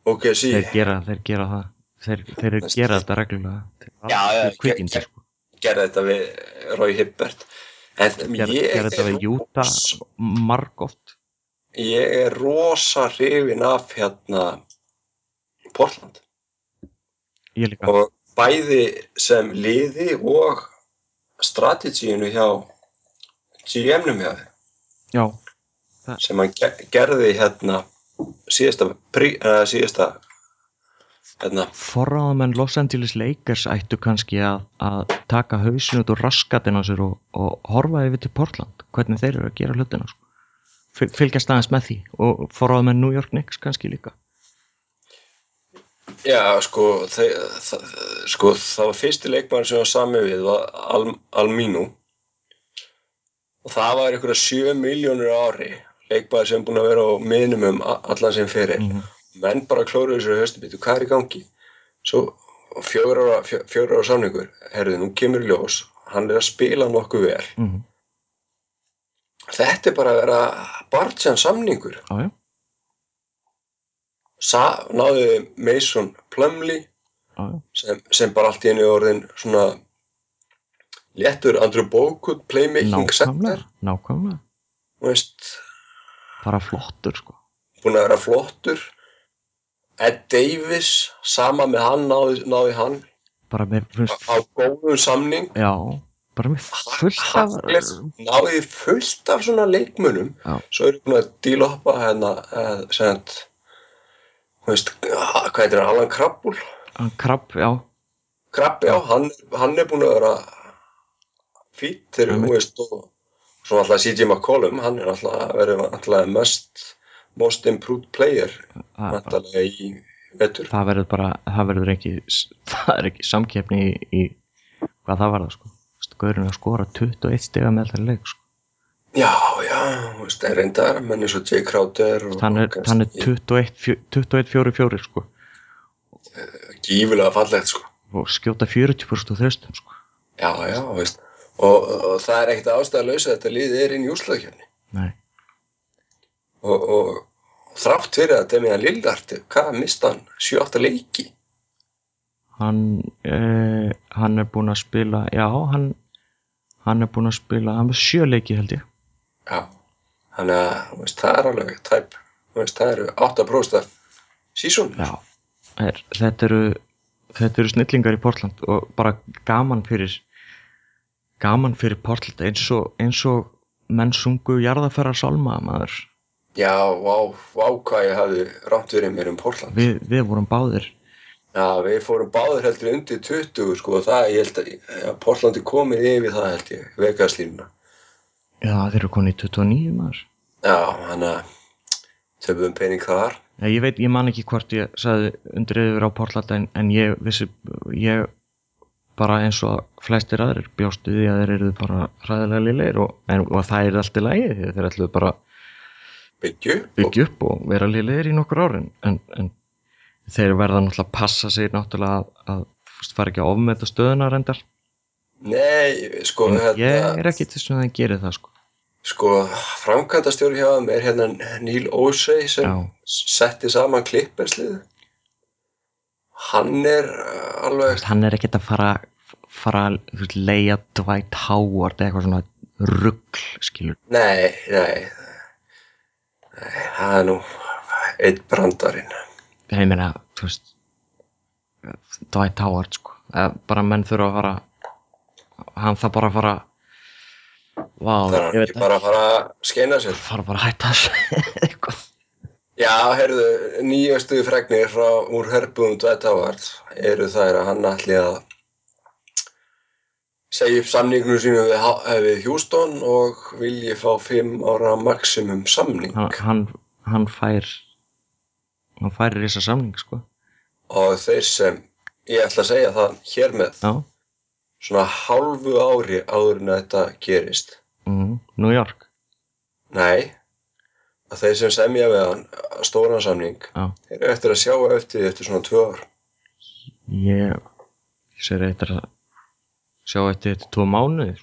Ok, sí. Þeir gera, þeir gera það. Þeir, þeir gera þetta reglulega. Þeir, Já, já, þeir gerði þetta við Roy Hibbert. Gera þetta við Júta margótt. Ég er rosa hrifin af hérna Portland. Ég líka, og bæði sem liði og strategíinu hjá GM-num hjá já, sem hann ge gerði hérna síðasta, uh, síðasta forráðamenn Los Angeles Lakers ættu kannski að, að taka hausin út úr raskatinn á sér og, og horfa yfir til Portland. Hvernig þeir eru að gera hlutina sko. Fyl, fylgjast aðeins með því. Og forráðamenn New York Knicks kannski líka. Já sko, þeir, það, sko það var fyrsti leikmann sem var sami við var Al, Almínu og það var einhverja 7 miljónur ári leikmaður sem búin að vera á minimum a- allan sem fyrir Mhm. Menn bara klóruðu sér höstu býtu, hvað er í gangi? Svo fjögur ára, fjö, fjögur ára samningur herðu, nú kemur í ljós hann er að spila nokkuð vel. Mm þetta er bara að vera barnsjan samningur. Já, já, Sa, náði Mason Plumlee já, já. sem, sem bara allt í einu orðin svona léttur Andrew Bogut playmaking center. nákvæmlega. Nákvæmlega, bara flottur sko. búin að vera flottur Ed Davis sama með hann náði, náði hann bara með finnst, á góðum samning. Já, bara með fullt af náði fullt af svona leikmunum Já. svo eru búin að díloppa hérna eh, sent, þú veist, hvað heitir hann, Alan Krabbul krabb, já, Krabbi, já, hann, hann er búin að vera fýtt þegar, þú veist, og svo alltaf CJ McCollum, hann er alltaf vera alltaf mest, most improved player, það, alltaf í vetur. það verður bara það verður ekki, það er ekki samkeppni í, í hvað það verður sko. Gaurin að skora 21 stiga með þetta leik sko. Já, já, veist, en reyndar, menn eins og Jay Crowder og hann er, er 21 fjö- 21 4 4 sko. gífulega fallegt, sko. og skjóta 40% úr þraustum sko. Já, já, veist, og, og það er ekkert ástæðalausa að þetta liðið er inn í úrslagkjörni Nei, og, og þrátt fyrir að Demian Lillard, hvað mista hann? 7-8 leiki? hann eh, hann er búinn að spila já, hann hann er búinn að spila, hann er sjöleiki held ég Já, að þú veist, það er alveg tæp, veist, það eru 8% af sísón. já, er, þetta eru þetta eru snillingar í Portland og bara gaman fyrir gaman fyrir Portland eins og, eins og menn sungu jarðafæra salma maður Já, vá, vá hvað ég hafði rátt verið mér um Portland. við, við vorum báðir Já, við fórum báður heldur undir 20, sko, og það, ég held að, ja, Portland er komið yfir það, held ég, vegaslínuna. já, þeir eru konið í 29 maður Já, þannig að töfum pening þar. Já, ég veit, ég man ekki hvort ég sagði undir yfir á Portland en, en ég vissi, ég bara eins og flestir aðrir bjóstu því að þeir eru bara hræðilega liðlegir og, en, og það er allt í lagi að þeir ætluðu bara að Byggju. byggja upp og vera liðlegir í nokkur árin en, en þeir verða náttúrulega að passa sig náttúrulega að, að fara ekki að ofmeta stöðuna reyndar Nei, sko, en hérna, ég er ekki til sem það gerir það sko sko, framkvæmdastjóri hjá þeim er hérna Neil Osei sem Já. setti saman klipperslið. Hann er uh, alveg, veist, hann er ekkert að fara fara að leia Dwight Howard eða eitthvað svona rugl skilur nei, nei, það er nú einn brandarinn. ég meina, þú veist Dwight Howard sko Eða bara menn þurfa að fara hann þarf bara að fara vá, Það er ekki bara að fara að skeina sér. fara bara að hætta eitthvað Já, heyrðu, nýjastu fregnir frá úr herbúðum Dwight Howard eru þær að hann ætli að segja upp samningnum sínum við, Ha- við Houston og vilji fá fimm ára maximum samning hann, hann, fær hann fær risa samning sko og þeir sem, ég ætla að segja það hér með, já, svona hálfu ári áður en þetta gerist. mm, New York Nei, að þeir sem semja við hann stóran samning, Já. þeir eru eftir að sjá eftir því eftir svona tvö ár. ég, ég sér eitthvað að sjá eftir þetta tvo mánuði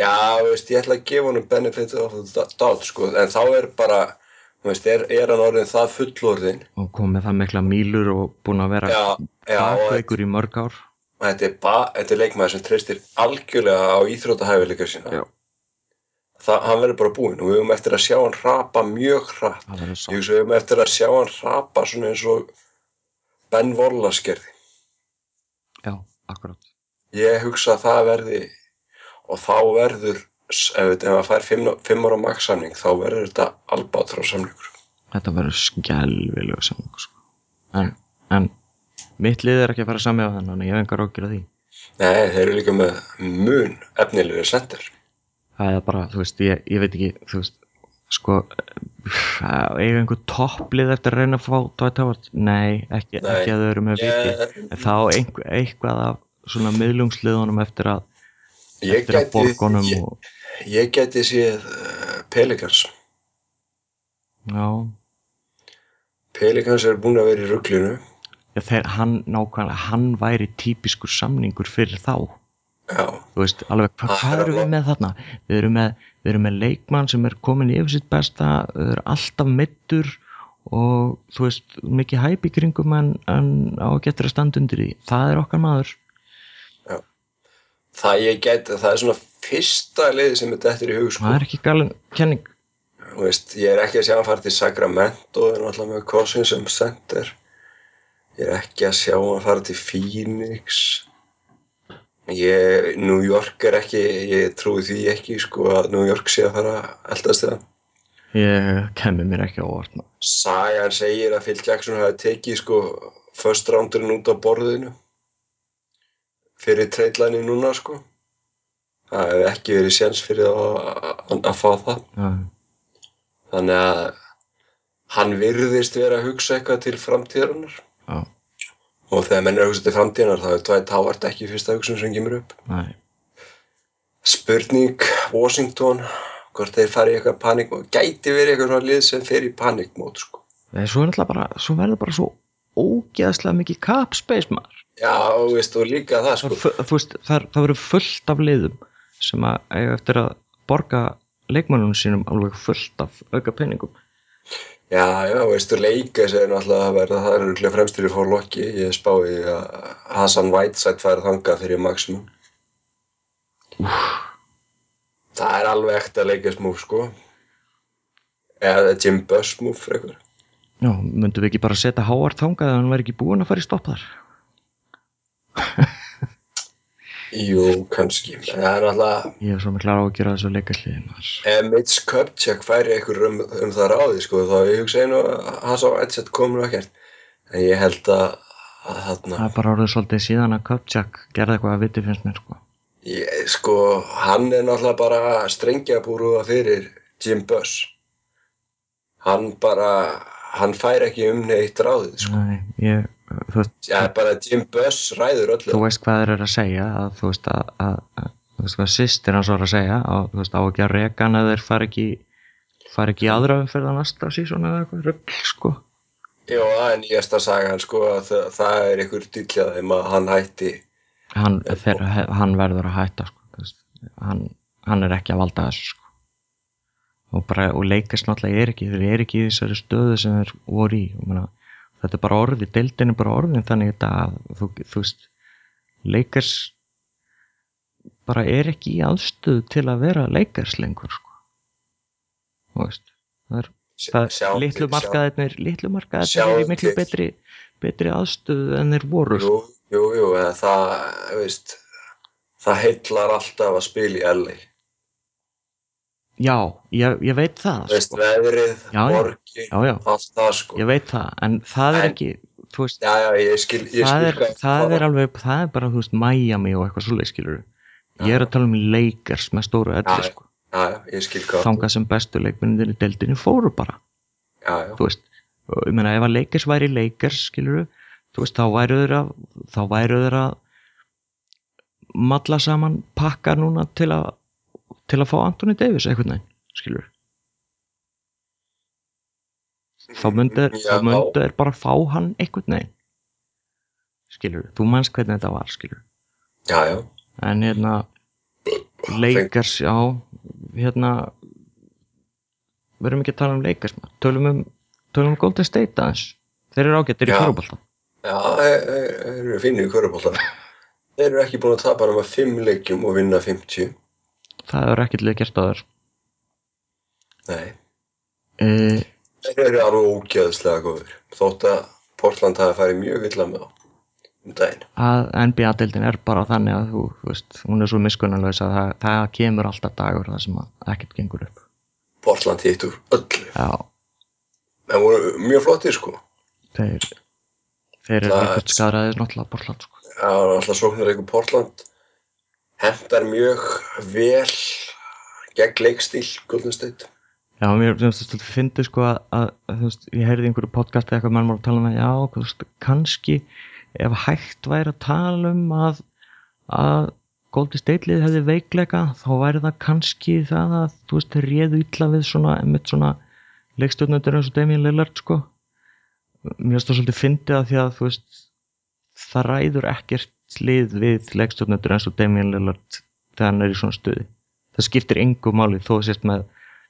Já, veist, ég ætla að gefa honum benefit of the doubt, sko, en þá er bara, veist, er, er hann orðin það fullorðin? og kom með það mikla mílur og búin að vera bakveikur í mörg ár þetta er, ba, þetta er leikmaður sem treystir algjörlega á íþrótahæfileika sína. Já. Það, hann verður bara búinn og við höfum eftir að sjá hann rapa mjög hratt. Ég svo hugsa við höfum eftir að sjá hann rapa svona eins og Ben Wallace gerði. já, akkurat Ég hugsa að það verði og þá verður ef hann fær 5 ára maksamning þá verður þetta albátrá samningur. Þetta verður skelvilega saman sko. en, en mitt lið er ekki að fara sami á þannig ég hef engar ágjur af því. Nei, þeir eru líka með mun efnilegri sendir. Það er bara, þú veist, ég, ég veit ekki þú veist, sko eiga einhver topplið eftir að reyna að fá Dwight Howard, nei, ekki, Nei. ekki að þau eru með viti, en þá einhver, eitthvað af svona miðlungsliðunum eftir að, ég eftir að gæti borgunum ég, og, ég gæti séð uh, Pelikans já, Pelikans er búin að vera í rugglinu já þeir, hann nákvæmlega, hann væri típiskur samningur fyrir þá, Já, þú veist, alveg, hva, hvað er eru við með þarna, við erum með, við erum með leikmann sem er komin yfir sitt besta, er alltaf meittur og þú veist, mikið hæp í kringum en, en á getur að standa undir því, það er okkar maður, það ég gæti það er svona fyrsta liði sem er dettur í hug sko. það er ekki galin kenning, Þú veist, ég er ekki að sjá hann fara til Sacramento en alltaf með Cousins sem center. Ég er ekki að sjá hann fara til Phoenix. Ég, New York er ekki ég trúi því ekki sko að New York sé að fara eldast það ég kemur mér ekki á orð maður. Sagan segir að Phil Jackson hafi tekið sko first roundurinn út á borðinu fyrir treyðlæni núna sko. Það hefði ekki verið séns fyrir að, að, fá það. Já, þannig að hann virðist vera að hugsa eitthvað til framtíðarinnar. Já, og þegar menn er að hugsa til framtíðarinnar þá er Dwight Howard ekki fyrsta hugsun sem kemur upp. Næ, spurning Washington hvort þeir fari í eitthvað panikmót gæti verið eitthvað svona lið sem fer í panikmót sko. Nei, svo er bara, svo verður bara svo ógeðslega mikið capspace maður, já, og veist, og líka það það, sko. þú veist, það, það verður fullt af liðum sem að eiga eftir að borga leikmannunum sínum alveg fullt af auka peningum, já, já, veistu, leikas er náttúrulega að verða það er örugglega fremstur í fórlokki ég spái að Hassan Whiteside fær þangað fyrir maximum. Það er alveg ekta leikasmúf sko. Eða Jim Buss múf frekar. Já, myndum við ekki bara setja Howard þangað ef hann væri ekki búinn að fara í stopp þar, Jú, kannski. En Það er náttúrulega, ég hef svo miklar ágjur að þessu leikasliði maður, ef Mitch Kupchak færi einhver um, um það ráði, sko, þá ég hugsa einu að hans á Edset komur ekkert. En ég held að, að þarna, það er bara orðið svolítið síðan að Kupchak gerði eitthvað að viti finnst mér sko, ég, sko, hann er náttúrulega bara strengjabúruða fyrir Jim Buss. Hann bara, hann fær ekki um neitt ráðið, sko. nei, ég, veist, Já, bara Jim Buss ræður öllu. þú veist hvað þeir eru að segja að þú veist að, að, að þú veist hvað sýstir hans var að segja að þú veist á ekki að reka hann að þeir fara ekki fara ekki í aðra umferð á næsta sísón eða eitthvað rugl sko Jó, það er nýjasta sagan, sko, að það, það er einhver dýllja þeim að hann hætti. hann, þeir, hann verður að hætta sko, hann, hann er ekki að valda þessu sko og, bara, og leikast náttúrulega er ekki þeir eru ekki í þessari stöðu sem þeir voru í og meina, þetta er bara orði, deildin er bara orðin þannig þetta að þú, þú veist leikars bara er ekki í aðstöðu til að vera leikars lengur sko þú veist það er, það litlu markaðirnir litlu markaðirnir Sjáum er miklu betri betri aðstöðu en þeir voru sko. Jú, jú, jú, en það, veist, það heillar alltaf að spila í LA. Já, ég, ég veit það Þú veist, sko. veðrið, Já, borgin, já, já, allt það, sko. ég veit það en það er En- ekki þú veist, Já, já, ég skil, ég það, skil er, það er alveg það er bara, þú veist, Miami og eitthvað svoleið skilur ég er að tala um Lakers með stóru Já, sko. Já, já, ég skil hvað. þangað sem bestu leikmennir í deildinni fóru bara Já, já, þú veist, og ég meina ef að Lakers væri Lakers skilur þú veist, þá væru þeir að þá væru þeir að malla saman pakka núna til að til að fá Anthony Davis einhvern veginn, skilur þá myndu myndu þeir bara fá hann einhvern veginn skilur, þú manns hvernig þetta var skilur, já, já. en hérna Lakers, já hérna við erum ekki að tala um maður. tölum um, tölum um Golden State aðeins þeir eru ágættir í Já. körubólta Já, þeir eru finnir í körubólta. Þeir eru ekki búin að tapa nema 5 leikjum og vinna 50. það er ekkert leik gert á þér Nei. e, Þeir eru alveg ógeðslega góður. Þótt að Portland hafi farið mjög illa með þá. um daginn að NBA-deildin er bara þannig að þú, þú veist, hún er svo miskunnarlaus að það, það kemur alltaf dagur þar sem ekkert gengur upp Portland hitt úr öllu já, en voru mjög flottir sko þeir þeir eru Það- líka skaraðið náttúrulega bortland sko. Já, alltaf sóknarleikur Portland hendar mjög vel gegn leikstíl Golden State. Já, mér finnst þetta sko að, að, að þú veist, ég heyrði einhverju podcast eða eitthvað mann var að tala um að já, veist, kannski ef hægt væri að tala um að að Golden State lið hefði veikleika þá væri það kannski það að þú veist, þeir réðu illa við svona, svona leikstjórnendur eins og Damien Lillard sko. Mér finnst það svolítið að því að þú veist það ræður ekkert lið við leikstjórnendur eins og Damien Lillard þegar hann er í svona stuði það skiptir engu máli þó að sést með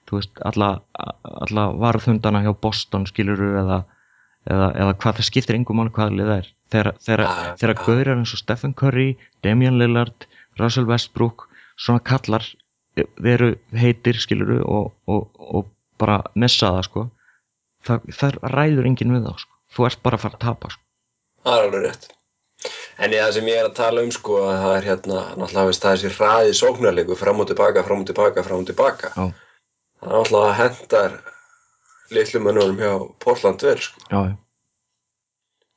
þú veist, alla, alla varðhundana hjá Boston skiluru eða, eða, eða hvað það skiptir engu máli hvað lið það er þegar, þegar, Ja, þegar ja. gaurar eins og Stephen Curry Damian Lillard, Russell Westbrook svona kallar e, veru heitir skiluru og, og, og bara messa það sko það, það ræður enginn við þá sko. þú ert bara að fara að tapa sko. Það er alveg rétt En það sem ég er að tala um sko að það er hérna náttúrulega veist, það er sér hraði sóknarleikur fram og tilbaka, fram og tilbaka, fram og tilbaka. Já. Það er náttúrulega hendar litlu mönnunum hjá Portland vel sko. Já,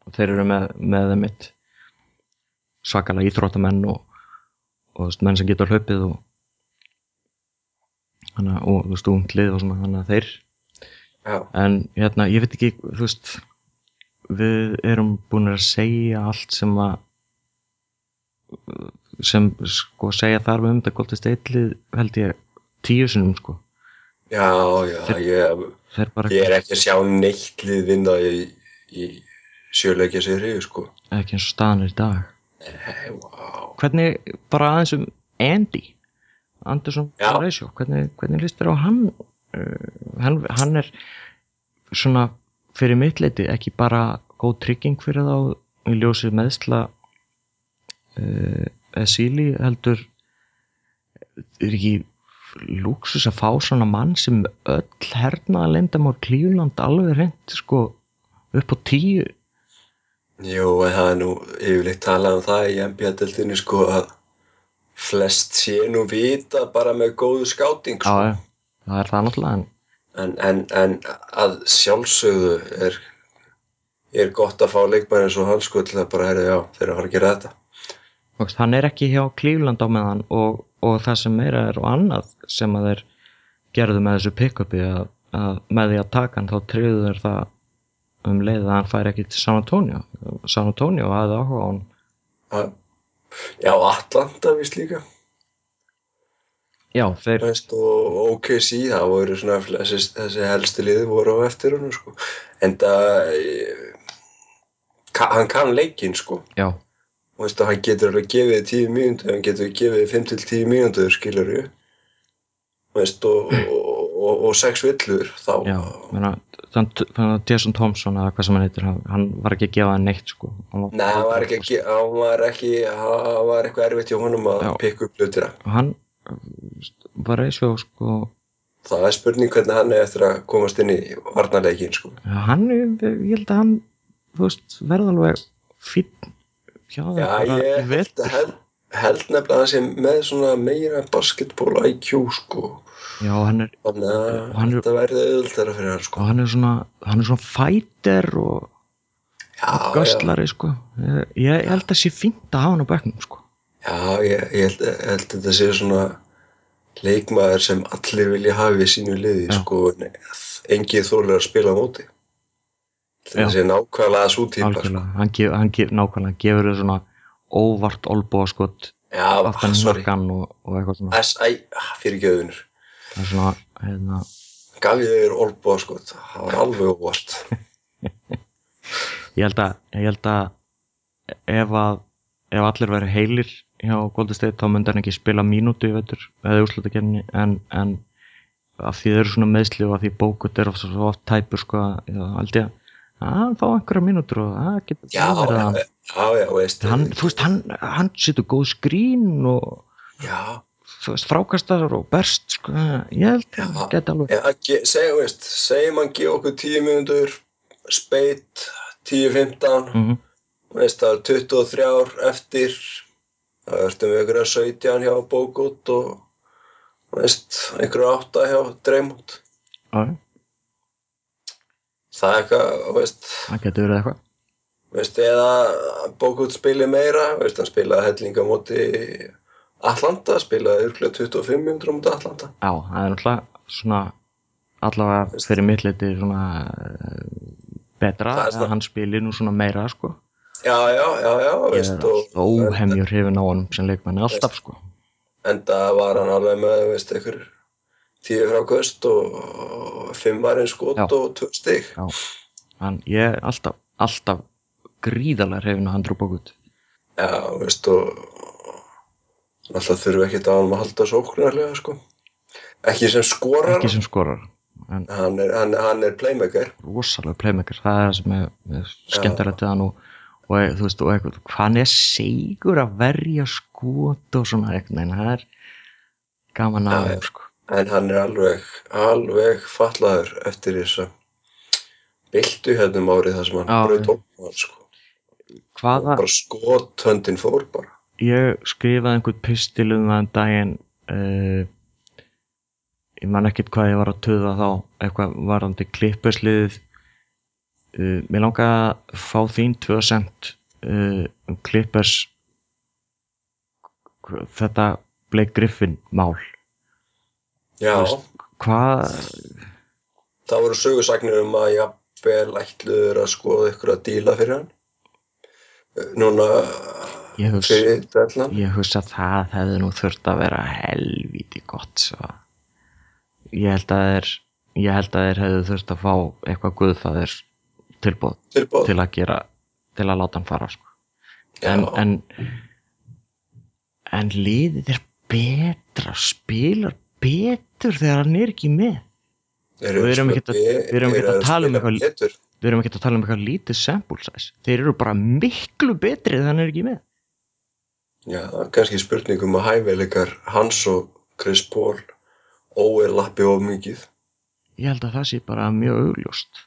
og þeir eru með, með þeim mitt svakalega íþróttamenn og, og menn sem geta hlaupið og og þú veist, unglið og svona þannig að þeir Já, en hérna, ég veit ekki, þú veist við erum búin að segja allt sem að sem sko segja þarf um þetta Golden State lið held ég tíu sinum sko já, já ég, þeir bara ég er ekki að sjá neitt lið vinna í, í sjöleikja sér sko ekki eins og staðan er í dag Hey, wow. hvernig, bara aðeins um Andy Anderson Já. Horatio hvernig, hvernig líst þér á hann uh, hann, hann er svona fyrir mitt leiti ekki bara góð trygging fyrir þá í ljósið meðsla uh, Esili heldur er ekki lúksus að fá svona mann sem öll hernaða lendamár Klífland alveg reynd sko upp á tíu Jú, en það er nú yfirleitt talað um það í NBA-deltinu sko að flest sé nú vita bara með góðu skáting sko. já, það er það náttúrulega en en, en, en að sjálfsögðu er, er gott að fá leikmæri eins og hann sko til að bara herra já, þeir eru að fara að gera þetta. Veist, hann er ekki hjá Cleveland á meðan og, og það sem meira er og annað sem að þeir gerðu með þessu pick-upi að, að með því að taka hann þá tryggðu þeir það um leið að hann fær ekki til San Antonio. San Antonio hafði áhuga á hann Já, Atlanta vist líka já, þeir, veist, og OKC, það voru svona þessi, þessi helsti liði voru á eftir hann sko. en það hann kann leikinn sko. Já, og veist, hann getur alveg gefið þér tíu mínútur hann getur gefið 5 til 10 mínútur skilur við veist, og, og, og, og sex villur þá já menna, þannig að Jason Thompson eða hvað sem hann heitir, hann, hann var ekki að gefa hann neitt sko. Hann Nei, hann var ekki, hann var ekki, hann var eitthvað erfitt hjá honum að pikka upp hlutina. hann var eins og sko Það er spurning hvernig hann er eftir að komast inn í varnarleikin, sko. hann, ég held að hann veist, verða alveg fínn já, Já, bara ég held, held, held nefnilega að hann sé með svona meira basketball IQ, sko. já, hann er Þannig að Og hann þetta verði auðvitað fyrir hann, og sko. hann er svona hann er svona fighter og já, göstlari sko ég, ég held að sé fínt að hafa hann á bekknum sko já, ég, ég held, held að þetta sé svona leikmaður sem allir vilja hafa í sínu liði, Já. sko. en Engið þólar að spila á móti. Þetta sé nákvæmlega svo típa, sko. hann, hann nákvæmlega gefur þau svona óvart olbúaskot Já, aftan nakkan og, og eitthvað svona S, æ, ah, fyrir göðunur. það er svona hérna, Gaf ég þeir olbúa sko, það var alveg óvart. ég held að ég held að ef að ef allir væri heilir hjá Golden State þá myndi hann ekki spila mínútu í vetur eða úrslutakenni en, en af því þau eru svona meðsli og af því bókut er oft, svo oft tæpur sko að hann fá einhverja mínútur og það getur vel verið að hann, þú veist, hann, hann setur góð skrín og Já, þú veist, frákastar og berst sko, ég held að hann geti alveg segjum hann gefa okkur 10 mínútur, speitt, 10-15 mm það er 23 ár eftir það ertum við að 17 hjá Bókút og veist, einhverju átta hjá Dreymút það er eitthvað, veist, það getur verið eitthvað. veist eða Bókút spili meira veist, hann spilaði hellinga móti Atlanta, spilaði yrklega 25 minnur á móti Atlanta. Já, það er náttúrulega svona allavega fyrir mitt leiti svona eh, betra hann spili nú svona meira sko. Já, já, já, já, veist er alltaf óhemjur hrifin á honum sem leikmanni alltaf sko. enda var hann alveg með, veist, einhver tíu frákvöst og fimm varinn skot og tvö stig. Já, hann, ég er alltaf, alltaf gríðarlega hrifin á hann Bogut. Já, veist og alltaf þurfi ekkert á hann að halda sóknarlega sko. Ekki sem skorar. Ekki sem skorar, en hann, er, hann, hann er playmaker. Rosalega playmaker, það er það sem er, er skemmtilegt við hann og, og e- þú veist, og eitthvað, hann er segur að verja skot og svona eitthvað, en það er gaman að þeim sko. en hann er alveg alveg fallaður eftir þessa byltu hérna um árið þar sem hann braut já. olman sko Hvaða, bara skot höndin fór bara ég skrifaði einhvern pistil um það en daginn uh, ég man ekkert hvað ég var að töða þá eitthvað varandi klippesliðið uh, mér langaði að fá þín 2% uh, um klippers þetta Blake Griffin mál. Já, hvað það voru sögursagnir um að jafnvel ætluður að skoða ykkur að díla fyrir hann. Núna ég hugsa, fyrir dellan ég hugsa að það hefði nú þurft að vera helvíti gott svo. ég held að þeir ég held að þeir hefðu þurft að fá eitthvað guðfæðir tilbúð tilbúð til að gera til að láta hann fara sko. en, en en liðið er betra spilar betur þegar hann er ekki með. Eru við erum ekkert að- tala um eitthvað- við erum ekki að tala um eitthvað lítið sample size. Þeir eru bara miklu betri þegar hann er ekki með. Já, það er kannski spurningum að hæfileikar hans og Chris Paul óerlappi of mikið. ég held að það sé bara mjög augljóst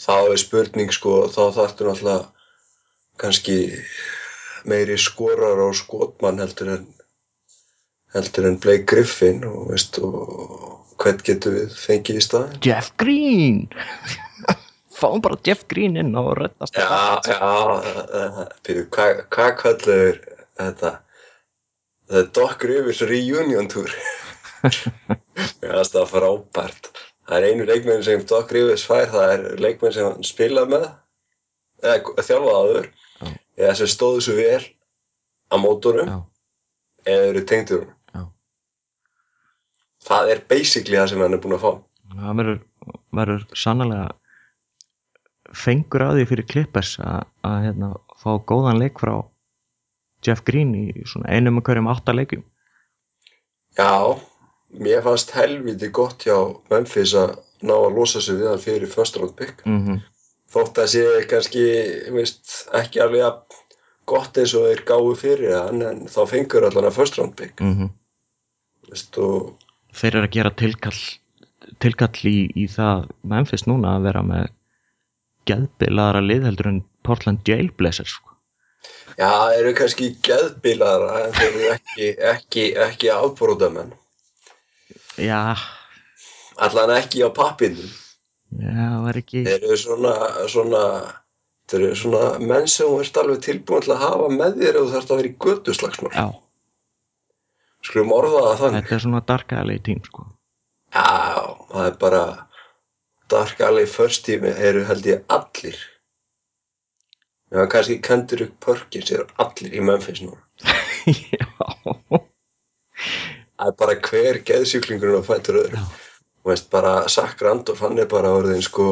Þá er spurning sko, þá þarftu náttúrulega kannski meiri skorar á skotmann heldur en heldur en Blake Griffin og veist og hvern getur við fengið í staðinn? Jeff Green fáum bara Jeff Green inn og reddast Já, já, fyrir hvað hva kallar þetta? Er Doc Rivers Reunion Tour. Finnst það frábært. Það er einu leikmenn sem Doc Rivers fær, það er leikmenn sem hann spilað með, eða þjálfað áður, Já. eða sem stóðu svo vel á mótorum, Já. eða eru tengdur. Já. Það er basically það sem hann er búinn að fá. það verður, verður sannlega fengur að því fyrir Clippers að, að hérna, fá góðan leik frá Jeff Green í svona einum og hverjum átta leikum Já, mér fannst helviti gott hjá Memphis að ná að losa sig við hann fyrir first round pick. mm Þótt að sé kannski, veist, ekki alveg að gott eins og þeir gáðu fyrir hann, en þá fengur allan að first round pick, -hmm. veist, þeir eru að gera tilkall tilkall í, í það Memphis núna að vera með geðbilaðara lið heldur en Portland Jailblazers sko. já, eru kannski geðbilara, en þeir eru ekki, ekki, ekki afbrótamenn. Já, Allan ekki á pappinum. já, það er ekki Þeir eru svona, svona, þeir eru svona menn sem þú ert alveg tilbúin til að hafa með þér ef þú þarfst að vera í götuslagsmál. já, Skulum orða það þannig. þetta er svona dark alley tím sko. Já, það er bara Dark Alley First Team eru held ég allir Já, kannski Kendrick Perkins eru allir í Memphis núna já, Það er bara hver geðsjúklingurinn á fættur öðru. Þú veist bara Zach Randolph, hann er bara orðin sko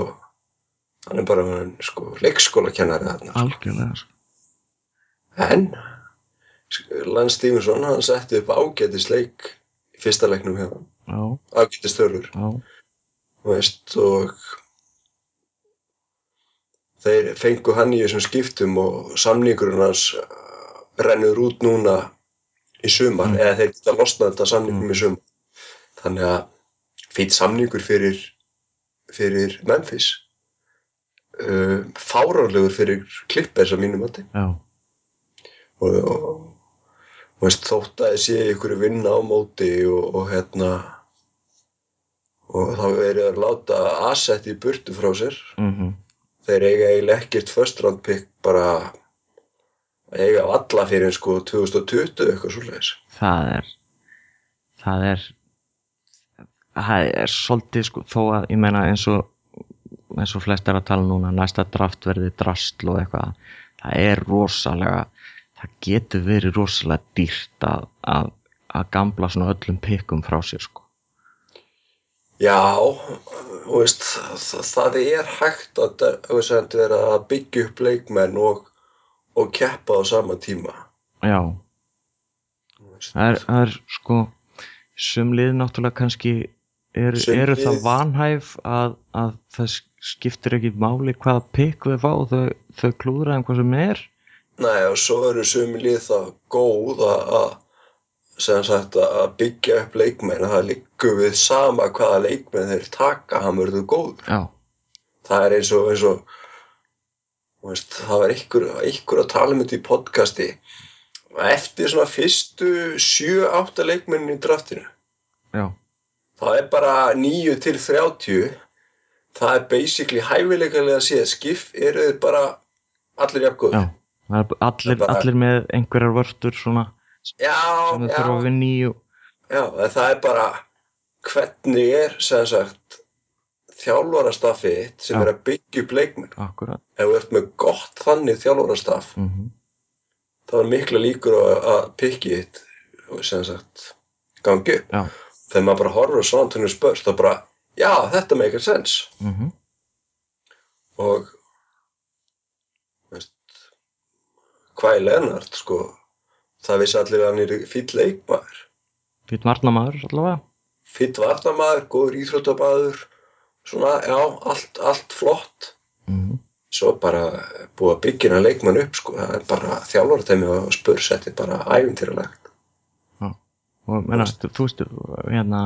hann er bara orðin sko leikskólakennari þarna algjörlega sko. En Lance Stevenson, hann setti upp ágætis leik í fyrsta leiknum hjá hann já, ágætis þörfur já, þú veist, og þeir fengu hann í þessum skiptum og samningurinn hans uh, rennur út núna í sumar, Mm. eða þeir geta losnað þetta samningum Mm. í sumar. Þannig að fýtt samningur fyrir fyrir Memphis uh, fáránlegur fyrir klippers að mínum já, og, og, og veist, þótt að sé ykkur vinna á móti og, og hérna og þá verið að láta asset í burtu frá sér. Mhm, þeir eiga eiginlega ekkert first round pick bara eiga alla fyrir sko 2020 eitthvað svoleiðis. Það er það er það er svolítið sko þó að ég meina eins og eins og flest er að tala núna næsta draft verði drastl og eitthvað það er rosalega það getur verið rosalega dýrt að, að, að gamla svona öllum pikkum frá sér sko. Já, veist, það, það er hægt að, þú veist, að byggja upp leikmenn og, og keppa á sama tíma. já, það er, það er sko sumlið náttúrulega kannski er, eru það vanhæf að, að það skiptir ekki máli hvaða pikk þau fá þau, þau klúðra um hvað sem er. Nei, og svo eru sumi lið það góð að, sem sagt að byggja upp leikmenn. Að það liggur við sama hvaða leikmenn þeir taka, hann verður góður. já, Það er eins og, eins og veist, það var einhver, einhver að tala um þetta í podcasti. Eftir svona fyrstu 7-8 leikmennin í draftinu. Já, það er bara 9 til 30 það er basically hæfileikalega að sé skif eru þeir bara allir jafn góð já það er allir, bara- allir með einhverjar vörtur svona já, sem þau þurfa að vinna í og, já, það er bara hvernig er sem sagt þjálfarastafið þitt sem Já. er að byggja upp leikmenn. Akkurat. Ef þú ert með gott þannig þjálfarastaf mm þá er mikla líkur á að pikki þitt sem sagt gangi upp. Já, þegar maður bara horfur á San Antonio Spurs þá bara, já, þetta make a sense. Mm og veist, hvað er Lennart sko það vissi allir að hann er fýll leikmaður. Fyrir varnamaður allavega. Fýll varnamaður, góður íþróttabæður svona, já, allt, allt flott. Mm svo bara búið að byggja hann leikmann upp sko, það er bara þjálfartæmi og spursetti bara æfintýralegt og menna, þú, veist hérna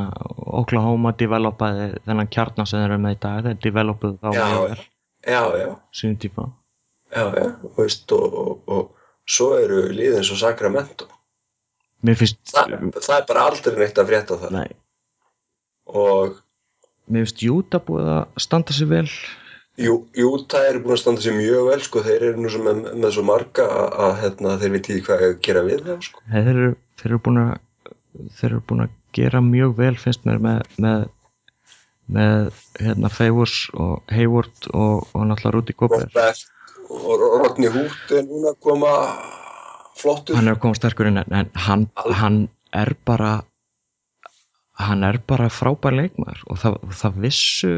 Oklahoma developaði þennan kjarnar sem þeir eru með í dag. Þeir developuðu þá Já, já. já, já, sínum tíma. Já, já, veist og, og, og svo eru liðin svo Sacramento. Mér finnst það, það er bara aldrei neitt að frétta það nei, og mér finnst Júta búið að standa sér vel. Jú, Júta eru búin að standa sér mjög vel sko, þeir eru nú sem með, með svo marga að, hérna, þeir veit ekki hvað að gera við þá sko. þeir eru, þeir eru búin að þeir eru búin að gera mjög vel finnst mér með með, með hérna Favors og Hayward og, og náttúrulega Gobert Robert og Rodney Hood er núna að koma flottur. Hann er að koma sterkur inn en hann, hann er bara hann er bara frábær leikmaður og það, það vissu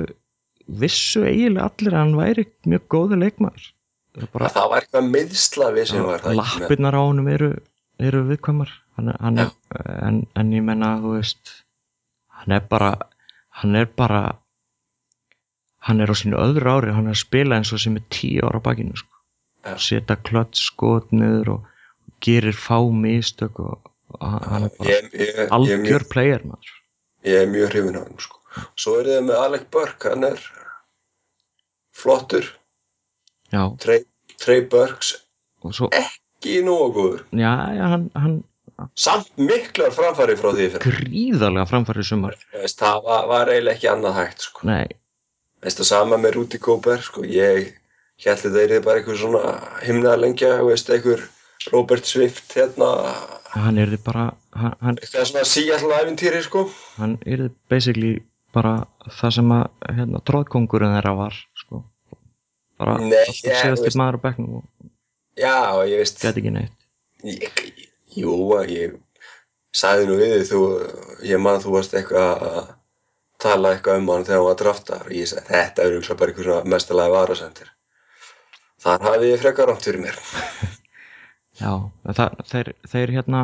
vissu eiginlega allir að hann væri mjög góður leikmaður. Það bara það var eitthvað meðsla við sem var það lappirnar á honum eru, eru viðkvæmar. Hann, hann er, en, en ég menna þú veist hann er bara hann er bara hann er á sínu öðru ári hann er að spila eins og sem er tíu ára bakinu sko. Setja klött skot niður og gerir fá mistök og, hann er bara algjör player maður ég er mjög hrifin á hann sko. svo er þið með Alec Burke hann er flottur. Já, Trey, Trey Burks og svo ekki nógu góður. Já, já, hann, hann samt miklar framfæri frá því fyrir gríðarlega framfæri sumar. Veist, það var, var eiginlega ekki annað hægt sko. nei, Veist sama með Rúti Kóper sko, ég held að þeir eru bara eitthvað svona himnaðalengja, veist, eitthvað Robert Swift hérna hann er bara hann, hann, eitthvað svona síall æfintýri sko. hann er basically bara það sem að hérna, tróðkongurinn þeirra var sko. bara séðast í maður og Já, ég veist gæti ekki neitt. Ég, Jú, ég sagði nú við þú, ég man þú varst eitthvað að tala eitthvað um hann þegar hann var draftar og ég sagði þetta er umsvað bara eitthvað mestalega varasendir þar hafði ég frekar rámt fyrir mér já, það, þeir, þeir hérna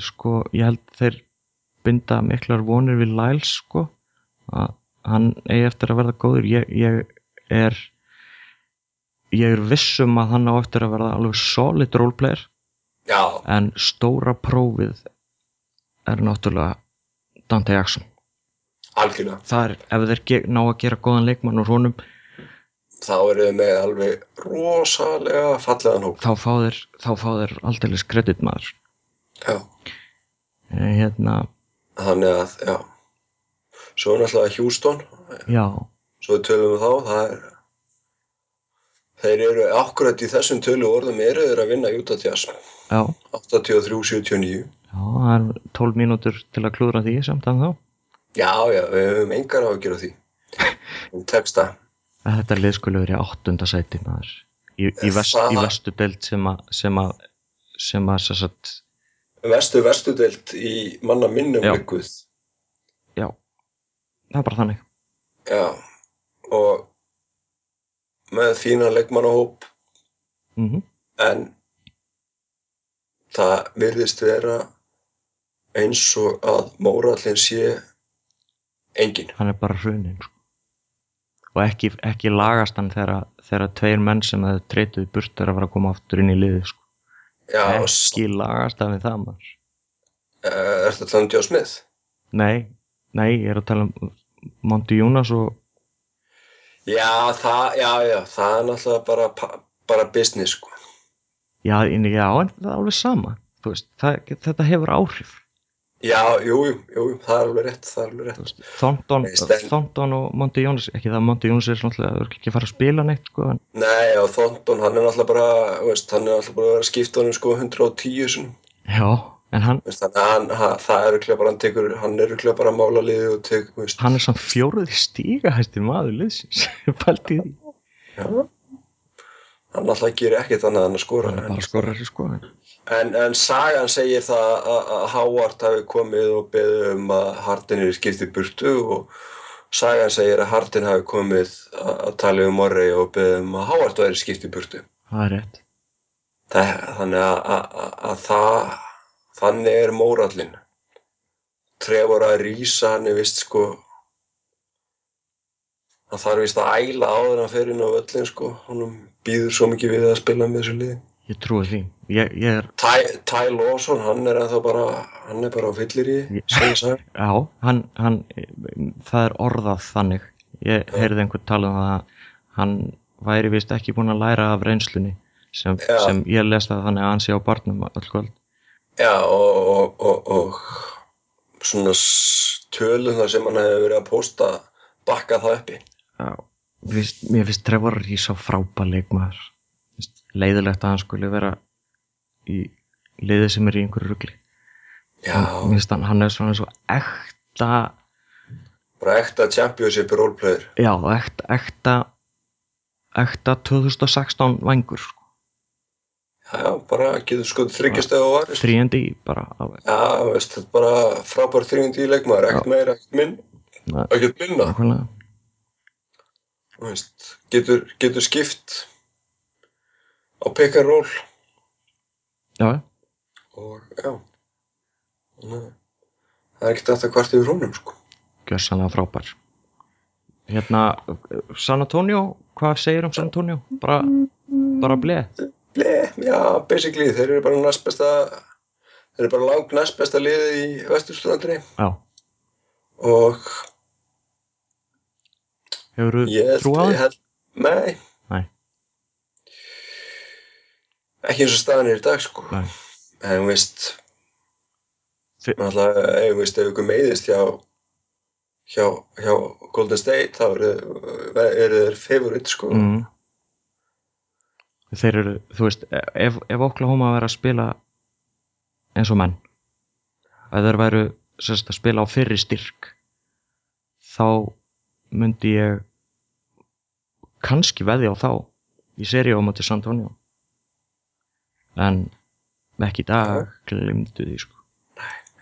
sko, ég held þeir binda miklar vonir við Lyles sko að hann eigi eftir að verða góður. Ég, ég er ég er vissum að hann á eftir að verða alveg solid roleplayer. Já, en stóra prófið er náttúrulega Dante Jackson. Algjörlega. Ef þeir ná að gera góðan leikmann úr honum þá eru þið með alveg rosalega fallegan hóp. Þá fá þeir, þeir aldeilis kredit maður. Já, Eh, hérna, þannig að, já. Svo er náttúrulega Houston. Já, svo tölum við þá það er þeir eru akkurat í þessum tölu orðum eru þeir að vinna Utah Jazz já. 83-79 já, það er 12 mínútur til að klúðra því samt að þá já, já, við höfum engar á að gera því um texta að þetta lið skulle verið áttunda sæti maður. Í, í, vest, í vestu deild sem að sem að sem að sem sagt, vestu vestudelt í manna minnum líkuð já. Það er bara þannig. Já, og með fínan leikmannahóp. Mm en það virðist vera eins og að mórallin sé engin hann er bara hrunin sko. Og ekki, ekki lagast hann þegar, þegar tveir menn sem hefur treytuð burt er að fara að koma aftur inn í liðið sko. já, ekki lagast hann við það maður er þetta þannig Joe Smith? nei, nei, ég er að tala um Monty Jonas og já, það, já, já, það er náttúrulega bara, bara business sko. já, en, það er alveg sama Þú veist, það, þetta hefur áhrif já, jú, jú, það er alveg rétt það er alveg rétt. Thornton, Thornton og Monty Jonas ekki það að Monty Jonas er svona alltaf ekki að fara að spila neitt sko, en, nei, og Thornton, hann er náttúrulega bara veist, hann er náttúrulega bara að vera að skipta honum sko 110 sinum já, en hann, Veist, að hann, hann, það er örugglega bara hann tekur, hann er örugglega bara að mála liðið og tek, veist, hann er samt fjóruði stíga hæsti maður liðsins pælti í því. Já, hann alltaf gerir ekkert annað en að skora. hann er bara skorrari sko en, en, en sagan segir það að, Howard hafi komið og beðið um að Hardin er skiptið burtu og sagan segir að Hardin hafi komið að, tala um Morrey og beðið um að Howard væri skiptið burtu. það er rétt Það, þannig að, að, að, að það, þannig er mórallin. Trevor að rísa hann er vist sko hann þarf vist að æla áður en hann fer inn á völlin sko hann býður svo mikið við að spila með þessu liði ég trúi því. Ég, ég er, Ty, Ty Lawson, hann er ennþá bara hann er bara á fyllir í segja það já, hann, hann það er orðað þannig. Ég heyrði einhvern tala um það að hann væri vist ekki búinn að læra af reynslunni sem, sem ég lest að þannig að hann sé á barnum öll kvöld. Já, og, og, og, og svona s- tölurnar sem hann hefur verið að posta bakka það uppi. Já, finnst, mér finnst Trevor frábær leikmaður. Mér finnst leiðilegt að hann skuli vera í liði sem er í einhverju rugli. Já, mér finnst hann, hann er svona svo ekta bara ekta championship roleplayer. Já, ekta ekta, ekta 2016 vangur sko. Já, bara getur sko þryggjastæð og varist þrýjandi bara alveg. Já, veist, bara frábær þryggjandi í leikmaður, ekkert meira, ekkert minn ekkert minna. Veist, getur, getur skipt á pick and roll. Já, og já. Að það er ekkert eftir hvart yfir honum sko. Gjössanlega frábær. Hérna, San Antonio hvað segir um San Antonio? bara, bara bleið Ble, já, basically, þeir eru bara næst besta þeir eru bara lang næst besta liðið í Vesturstrandri já, og hefur þú ég trú á það? nei, Nei. Ekki eins og staðan er í dag sko Nei. en þú veist náttúrulega, ef ykkur meiðist hjá hjá, hjá Golden State þá eru er þeir favorite sko mm. þeir eru, þú veist ef, ef Oklahoma verður að spila eins og menn að þeir væru sérst, að spila á fyrri styrk þá myndi ég kannski veði á þá í seríu á móti San Antonio en ekki í dag glimtu því sko.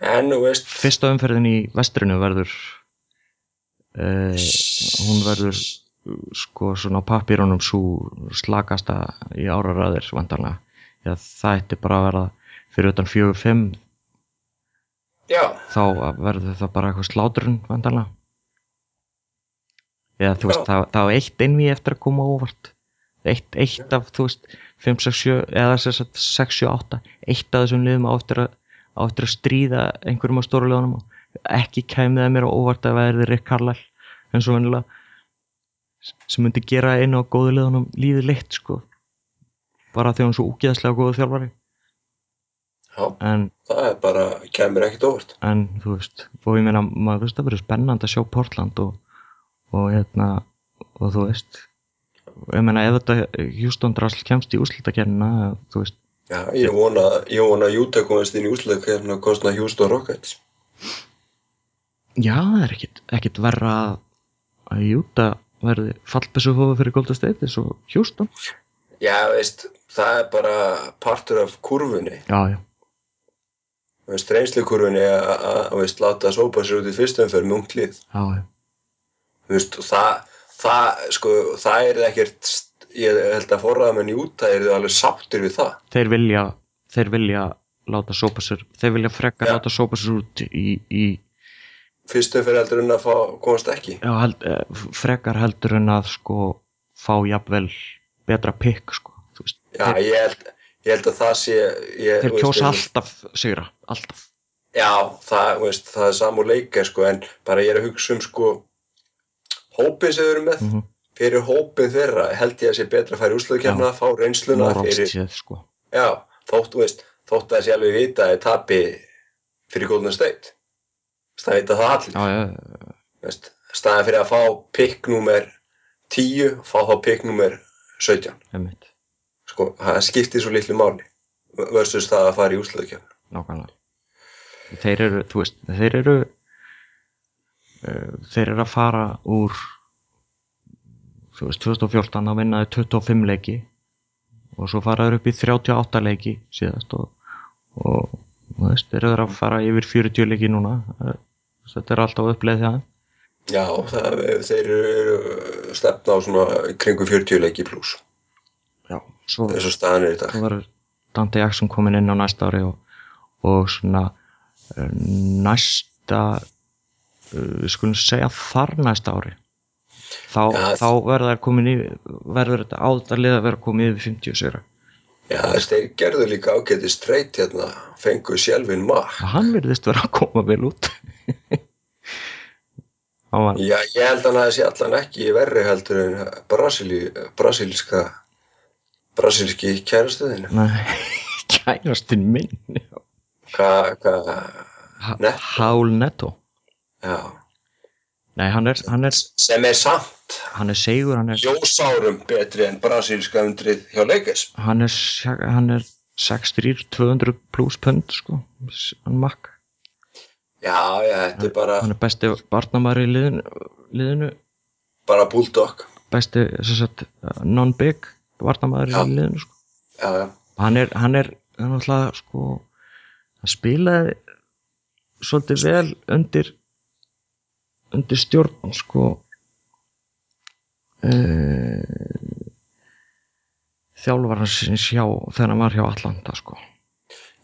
En þú veist fyrsta umferðin í vestrinu verður uh, hún verður sko svona á pappírunum svo slakasta í áraræðir vantarlega Já, það ætti bara að vera fyrir utan fjögur fimm. Já, þá verður það bara eitthvað sláturinn vantarlega eða þú veist Já. það, það á eitt einví eftir að koma óvart eitt, eitt af þú veist 5, 6, 7 eða sem sagt 6, 7, 8 eitt af þessum liðum á eftir að, á eftir að stríða einhverjum á stóru liðunum og ekki kæmið það mér á óvart að verði Rick Carlisle eins og vennilega sem myndi gera einu á góðu liðunum lífið leitt sko. Bara því hann er svo úgeðslega góðu þjálfari. Já, en, það er bara, kemur ekkert óvart. en þú veist og ég meina, maður veist það verið spennandi að sjá Portland og, og hérna og þú veist ég meina ef þetta Houston Drasl kemst í úrslitakernina þú veist, Já, ég vona, að Utah komast inn í úslega kemna að kostna Houston Rockets. já það er ekkit, verra að- Júta verði fallbessu fóðu fyrir Golden State eins og Houston Já, veist, það er bara partur af kurfunni. já, já, Veist, reynslukurfunni að, láta sópa sér út í fyrstum fyrir með ungt lið. já, já. Þú veist, og það, það, sko, það er ekkert, ég held að forraðamenn í Utah eru alveg sáttir við það. þeir vilja þeir vilja láta sópa sér þeir vilja frekka Já. láta sópa sér út í, í Fyrstum fyrir heldur en að fá, komast ekki. já, held, eh, frekar heldur en að sko fá jafnvel betra pikk sko veist, Já, þeir, ég held, ég held að það sé, ég, þeir kjósa alltaf sigra, alltaf Já, það, veist, það er samúr leika, sko, en bara ég er að hugsa um, sko, hópið sem við erum með, mm -hmm. fyrir hópið þeirra held ég að sé betra að færa úrslutakefna, fá reynsluna fyrir, séð sko já, þótt, veist, þótt að sé alveg vita að tapi fyrir Golden State. Það vita það allir, já, já, veist, staðan fyrir að fá pikk númer 10, fá þá pikk númer 17. einmitt, Sko, það skiptir svo litlu máli versus það að fara í úrslutakefna. nákvæmlega þeir eru, þú veist, þeir eru þeir eru að fara úr þú veist, 2014 að vinna 25 leiki og svo fara þeir upp í 38 leiki síðast og, og þú veist, þeir eru að fara yfir 40 leiki núna. Eh, þetta er alltaf uppleið það Já, það, þeir eru stefna á svona kringu 40 leiki pluss. já, svo, verður Dante Jackson komin inn á næsta ári og, og svona eh, næsta við skulum segja þar næsta ári þá, Já, þá verður í verður þetta áðarlið að vera komin yfir 50 sigra Já, þeir gerðu líka ágæti streyt hérna, fengu sjálfin mak. hann virðist vera að koma vel út Já, ég held að hann sé allan ekki verri heldur en Brasili, brasilíska, brasilíski kærastuðinu. nei, kærastinn minn Hvað, Netto. Hál Netto nei, hann er, hann er, sem er samt hann er segur hann er, ljósárum betri en brasilíska undrið hjá leikis. hann er, hann er 6-3, 200 pluss pund sko, hann makk Já, já, þetta er bara, hann er besti barnamæri í liðinu, liðinu bara bulldog. besti sem sagt, non-big barnamæri í liðinu sko. Já, já, hann er hann er alltaf sko hann spilaði svolítið vel undir undir stjórn sko uh, þjálfar hans hjá þegar hann var hjá Atlanta sko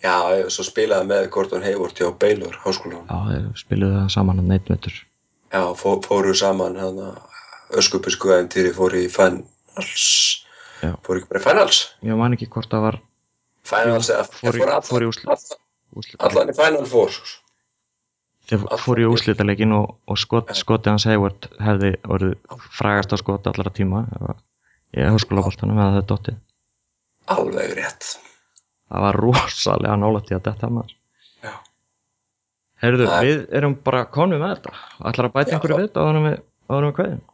já, svo spilaði með Gordon Hayward hjá Baylor háskólan. já, spiluðu það saman að neitmetur Já, fó, fóru saman hann öskupusku æfintýri fóru í finals. Já. Fóru ekki bara í finals? ég man ekki hvort það var Finals eða fór í- fóru fór í allan, í final four. Þeir allan fór í úrslitaleikin og, og skot, skotið hans Hayward hefði orðið frægast á skot allra tíma í háskólaboltanum eða það er dottið Alveg rétt. það var rosalega nálægt í að detta maður Já. Það er- við erum bara konum með þetta ætlar að bæta Já. einhverju við en við kveðum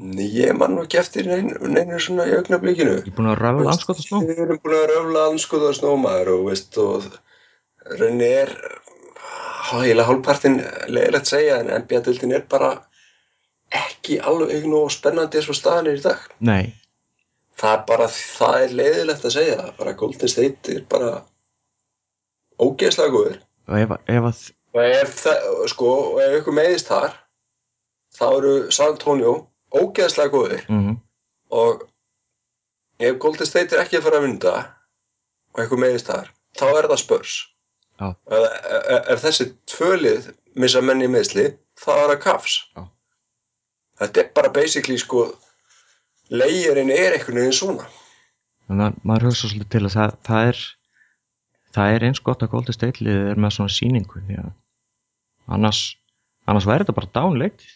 Nei, Ég man nú ekki eftir neinu, neinu svona í augnablikinu. ég er búin að röfla anskotast nú Við erum búin að röfla anskoða snómaður og veist og rauninni er heila hálfpartin leiðilegt að segja en NBA-dildin er bara ekki alveg nú spennandi eins og staðan er í dag. nei, Það er bara, það er leiðilegt að segja. Bara Golden State er bara ógeðslega góður. og ef, að- sko, ef ykkur meðist þar, þá eru San Antonio ógeðslega góðir mm og ef Golden State er ekki að fara að vinda og ykkur meðist þar, þá er það spörs. Ef, þessi tvölið missa menni í meðsli, þá er það kafs. Já. Þetta er bara basically, sko, leigirinn er einhvern veginn svona. maður, maður hugsa svolítið til að það, það er það er eins gott að Golden State liðið er með svona sýningu því að annars annars væri þetta bara dánleikt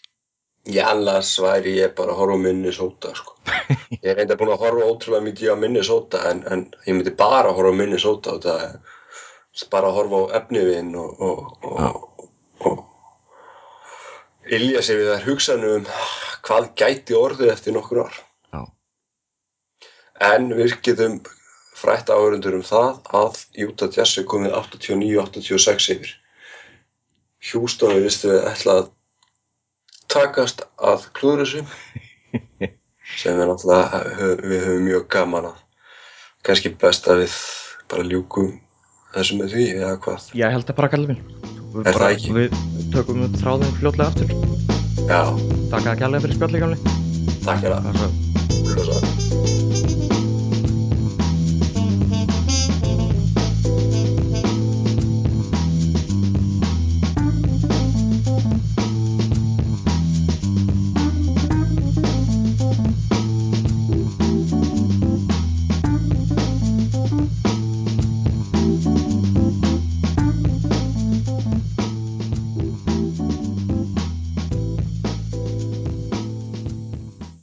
Já, annars væri ég bara að horfa á Minnesota, sko. Ég er reynda búin að horfa ótrúlega mikið á Minnesota, en, en ég myndi bara að horfa á Minnesota og það er bara að horfa á efnivinn og, og, og, og ilja sig við þær hugsanum um hvað gæti orðið eftir nokkur ár. Já. En við getum frætt áhörundur um það að Utah Jazz er komið 89-86 yfir. Hjústónu vistu við ætla að takast að klúður þessu sem er náttúrulega við höfum mjög gaman að kannski best að við bara ljúkum þessu með því eða hvað? Ég held að bara kallið minn. Við, Er það ekki? við tökum þráðum fljótlega aftur. Já, Takk að kjærlega fyrir spjalli gamli. Takk fyrir